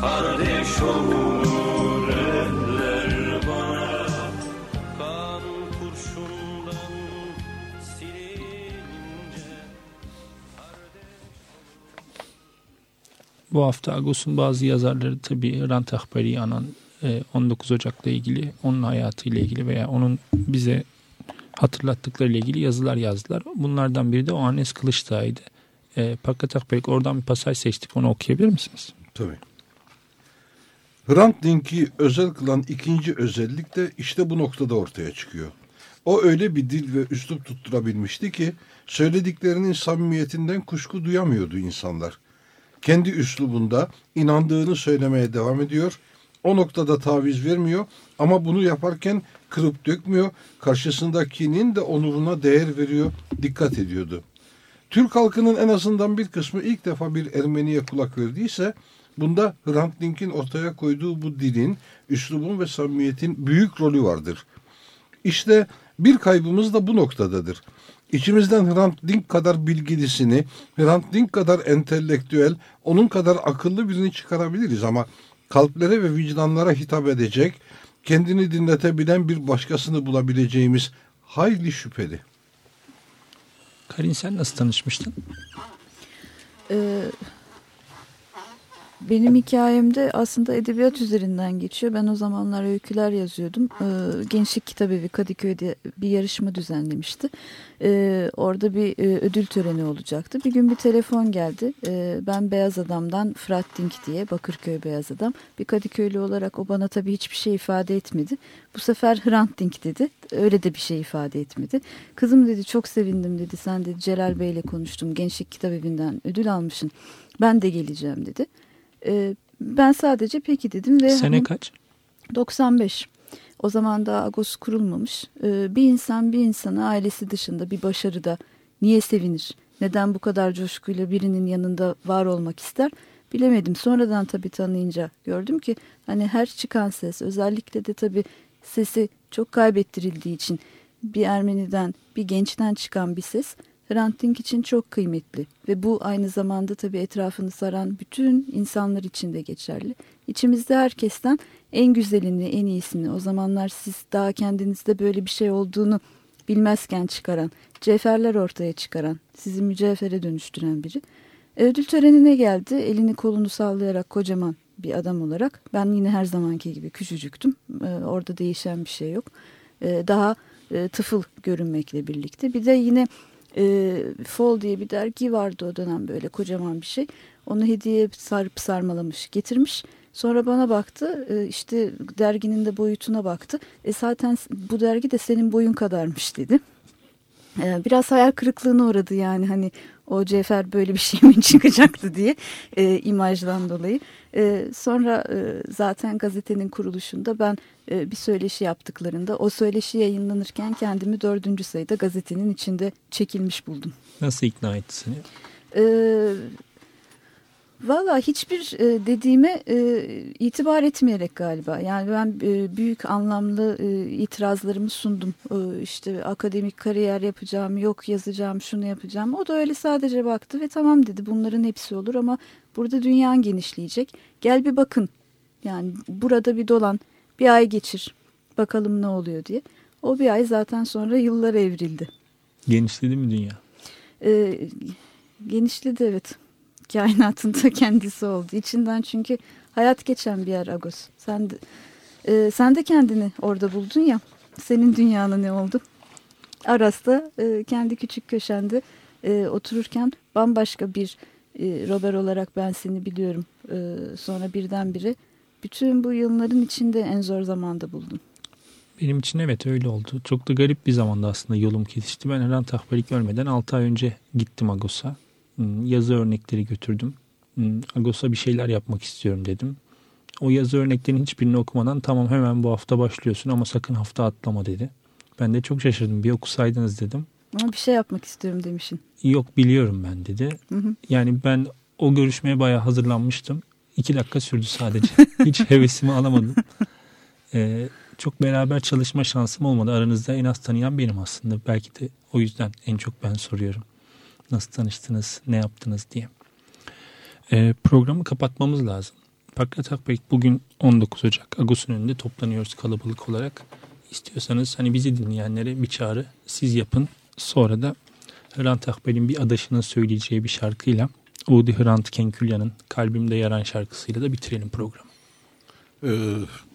kardeş olur eller bana Kan kurşundan silinince Bu hafta Agos'un bazı yazarları tabii Rant Ahbari'yi anan e, 19 Ocak'la ilgili, onun hayatıyla ilgili veya onun bize hatırlattıklarıyla ilgili yazılar yazdılar. Bunlardan biri de Oanes Kılıçdağ'ydı. E, Fakat Akberk oradan bir pasaj seçtik. Onu okuyabilir misiniz? Tabii. Hrant Dink'i özel kılan ikinci özellik de işte bu noktada ortaya çıkıyor. O öyle bir dil ve üslup tutturabilmişti ki söylediklerinin samimiyetinden kuşku duyamıyordu insanlar. Kendi üslubunda inandığını söylemeye devam ediyor. O noktada taviz vermiyor ama bunu yaparken kırıp dökmüyor. Karşısındakinin de onuruna değer veriyor, dikkat ediyordu. Türk halkının en azından bir kısmı ilk defa bir Ermeniye kulak verdiyse bunda Hrant Dink'in ortaya koyduğu bu dilin, üslubun ve samimiyetin büyük rolü vardır. İşte bir kaybımız da bu noktadadır. İçimizden Hrant Dink kadar bilgilisini, Hrant Dink kadar entelektüel, onun kadar akıllı birini çıkarabiliriz ama kalplere ve vicdanlara hitap edecek, kendini dinletebilen bir başkasını bulabileceğimiz hayli şüpheli. Karin sen nasıl tanışmıştın? Ee, benim hikayemde aslında edebiyat üzerinden geçiyor. Ben o zamanlar öyküler yazıyordum. Ee, Gençlik Kitabevi Kadıköy'de bir yarışma düzenlemişti. Ee, orada bir e, ödül töreni olacaktı. Bir gün bir telefon geldi. Ee, ben Beyaz Adam'dan Fırat Dink diye Bakırköy Beyaz Adam. Bir Kadıköylü olarak o bana tabii hiçbir şey ifade etmedi. Bu sefer Hrant Dink dedi. Öyle de bir şey ifade etmedi. Kızım dedi çok sevindim dedi. Sen dedi Celal Bey'le konuştum. Gençlik Kitabevi'nden ödül almışsın. Ben de geleceğim dedi. Ee, ben sadece peki dedim. ve Sene kaç? 95. O zaman daha Agos kurulmamış. Ee, bir insan bir insana ailesi dışında bir başarıda niye sevinir? Neden bu kadar coşkuyla birinin yanında var olmak ister? Bilemedim. Sonradan tabii tanıyınca gördüm ki hani her çıkan ses özellikle de tabii sesi çok kaybettirildiği için bir Ermeniden bir gençten çıkan bir ses Hrant Dink için çok kıymetli ve bu aynı zamanda tabii etrafını saran bütün insanlar için de geçerli. İçimizde herkesten en güzelini, en iyisini, o zamanlar siz daha kendinizde böyle bir şey olduğunu bilmezken çıkaran, cevherler ortaya çıkaran, sizi mücevhere dönüştüren biri. E, ödül törenine geldi, elini kolunu sallayarak kocaman bir adam olarak. Ben yine her zamanki gibi küçücüktüm, e, orada değişen bir şey yok. E, daha e, tıfıl görünmekle birlikte. Bir de yine e, Fall diye bir dergi vardı o dönem böyle kocaman bir şey. Onu hediye sarıp sarmalamış getirmiş. Sonra bana baktı e, işte derginin de boyutuna baktı. E zaten bu dergi de senin boyun kadarmış dedi. E, biraz hayal kırıklığına uğradı yani hani o Cefer böyle bir şey mi çıkacaktı diye e, imajdan dolayı. E, sonra e, zaten gazetenin kuruluşunda ben e, bir söyleşi yaptıklarında o söyleşi yayınlanırken kendimi dördüncü sayıda gazetenin içinde çekilmiş buldum. Nasıl ikna etti seni? E, Valla hiçbir e, dediğime e, itibar etmeyerek galiba. Yani ben e, büyük anlamlı itirazlarımı sundum. İşte akademik kariyer yapacağım, yok yazacağım, şunu yapacağım. O da öyle sadece baktı ve tamam dedi bunların hepsi olur ama burada dünyan genişleyecek. Gel bir bakın. Yani burada bir dolan, bir ay geçir. Bakalım ne oluyor diye. O bir ay zaten sonra yıllar evrildi. Genişledi mi dünya? E, genişledi evet kainatın da kendisi oldu. İçinden çünkü hayat geçen bir yer Agos. Sen de, e, sen de kendini orada buldun ya. Senin dünyana ne oldu? Aras'ta e, kendi küçük köşende e, otururken bambaşka bir e, Robert olarak ben seni biliyorum. E, sonra birdenbire bütün bu yılların içinde en zor zamanda buldum. Benim için evet öyle oldu. Çok da garip bir zamanda aslında yolum kesişti. Ben Hrant Ahbari ölmeden 6 ay önce gittim Agos'a. Hmm, yazı örnekleri götürdüm. Hmm, Agos'a bir şeyler yapmak istiyorum dedim. O yazı örneklerin hiçbirini okumadan tamam hemen bu hafta başlıyorsun ama sakın hafta atlama dedi. Ben de çok şaşırdım. Bir okusaydınız dedim. Ama bir şey yapmak istiyorum demişsin. Yok biliyorum ben dedi. Hı hı. Yani ben o görüşmeye bayağı hazırlanmıştım. İki dakika sürdü sadece. Hiç hevesimi alamadım. Ee, çok beraber çalışma şansım olmadı. Aranızda en az tanıyan benim aslında. Belki de o yüzden en çok ben soruyorum. Nasıl tanıştınız, ne yaptınız diye. E, programı kapatmamız lazım. Fakat Akbek bugün 19 Ocak Agos'un önünde toplanıyoruz kalabalık olarak. İstiyorsanız hani bizi dinleyenlere bir çağrı siz yapın. Sonra da Hrant Akbel'in bir adaşının söyleyeceği bir şarkıyla Udi Hrant Kenkülya'nın Kalbimde Yaran şarkısıyla da bitirelim programı. Ee,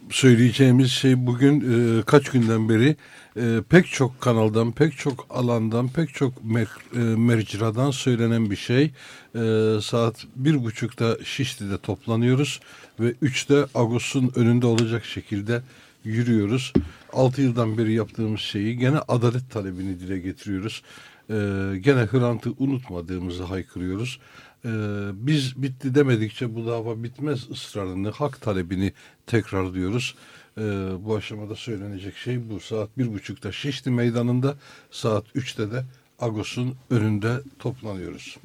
söyleyeceğimiz şey bugün e, kaç günden beri e, pek çok kanaldan, pek çok alandan, pek çok mer, e, merciradan söylenen bir şey. E, saat bir buçukta Şişli'de toplanıyoruz ve üçte Agos'un önünde olacak şekilde yürüyoruz. Altı yıldan beri yaptığımız şeyi gene adalet talebini dile getiriyoruz. E, gene Hrant'ı unutmadığımızı haykırıyoruz. Ee, biz bitti demedikçe bu dava bitmez ısrarını, hak talebini tekrarlıyoruz. Ee, bu aşamada söylenecek şey bu. Saat bir buçukta Şişli Meydanı'nda, saat üçte de Agos'un önünde toplanıyoruz.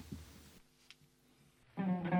Müzik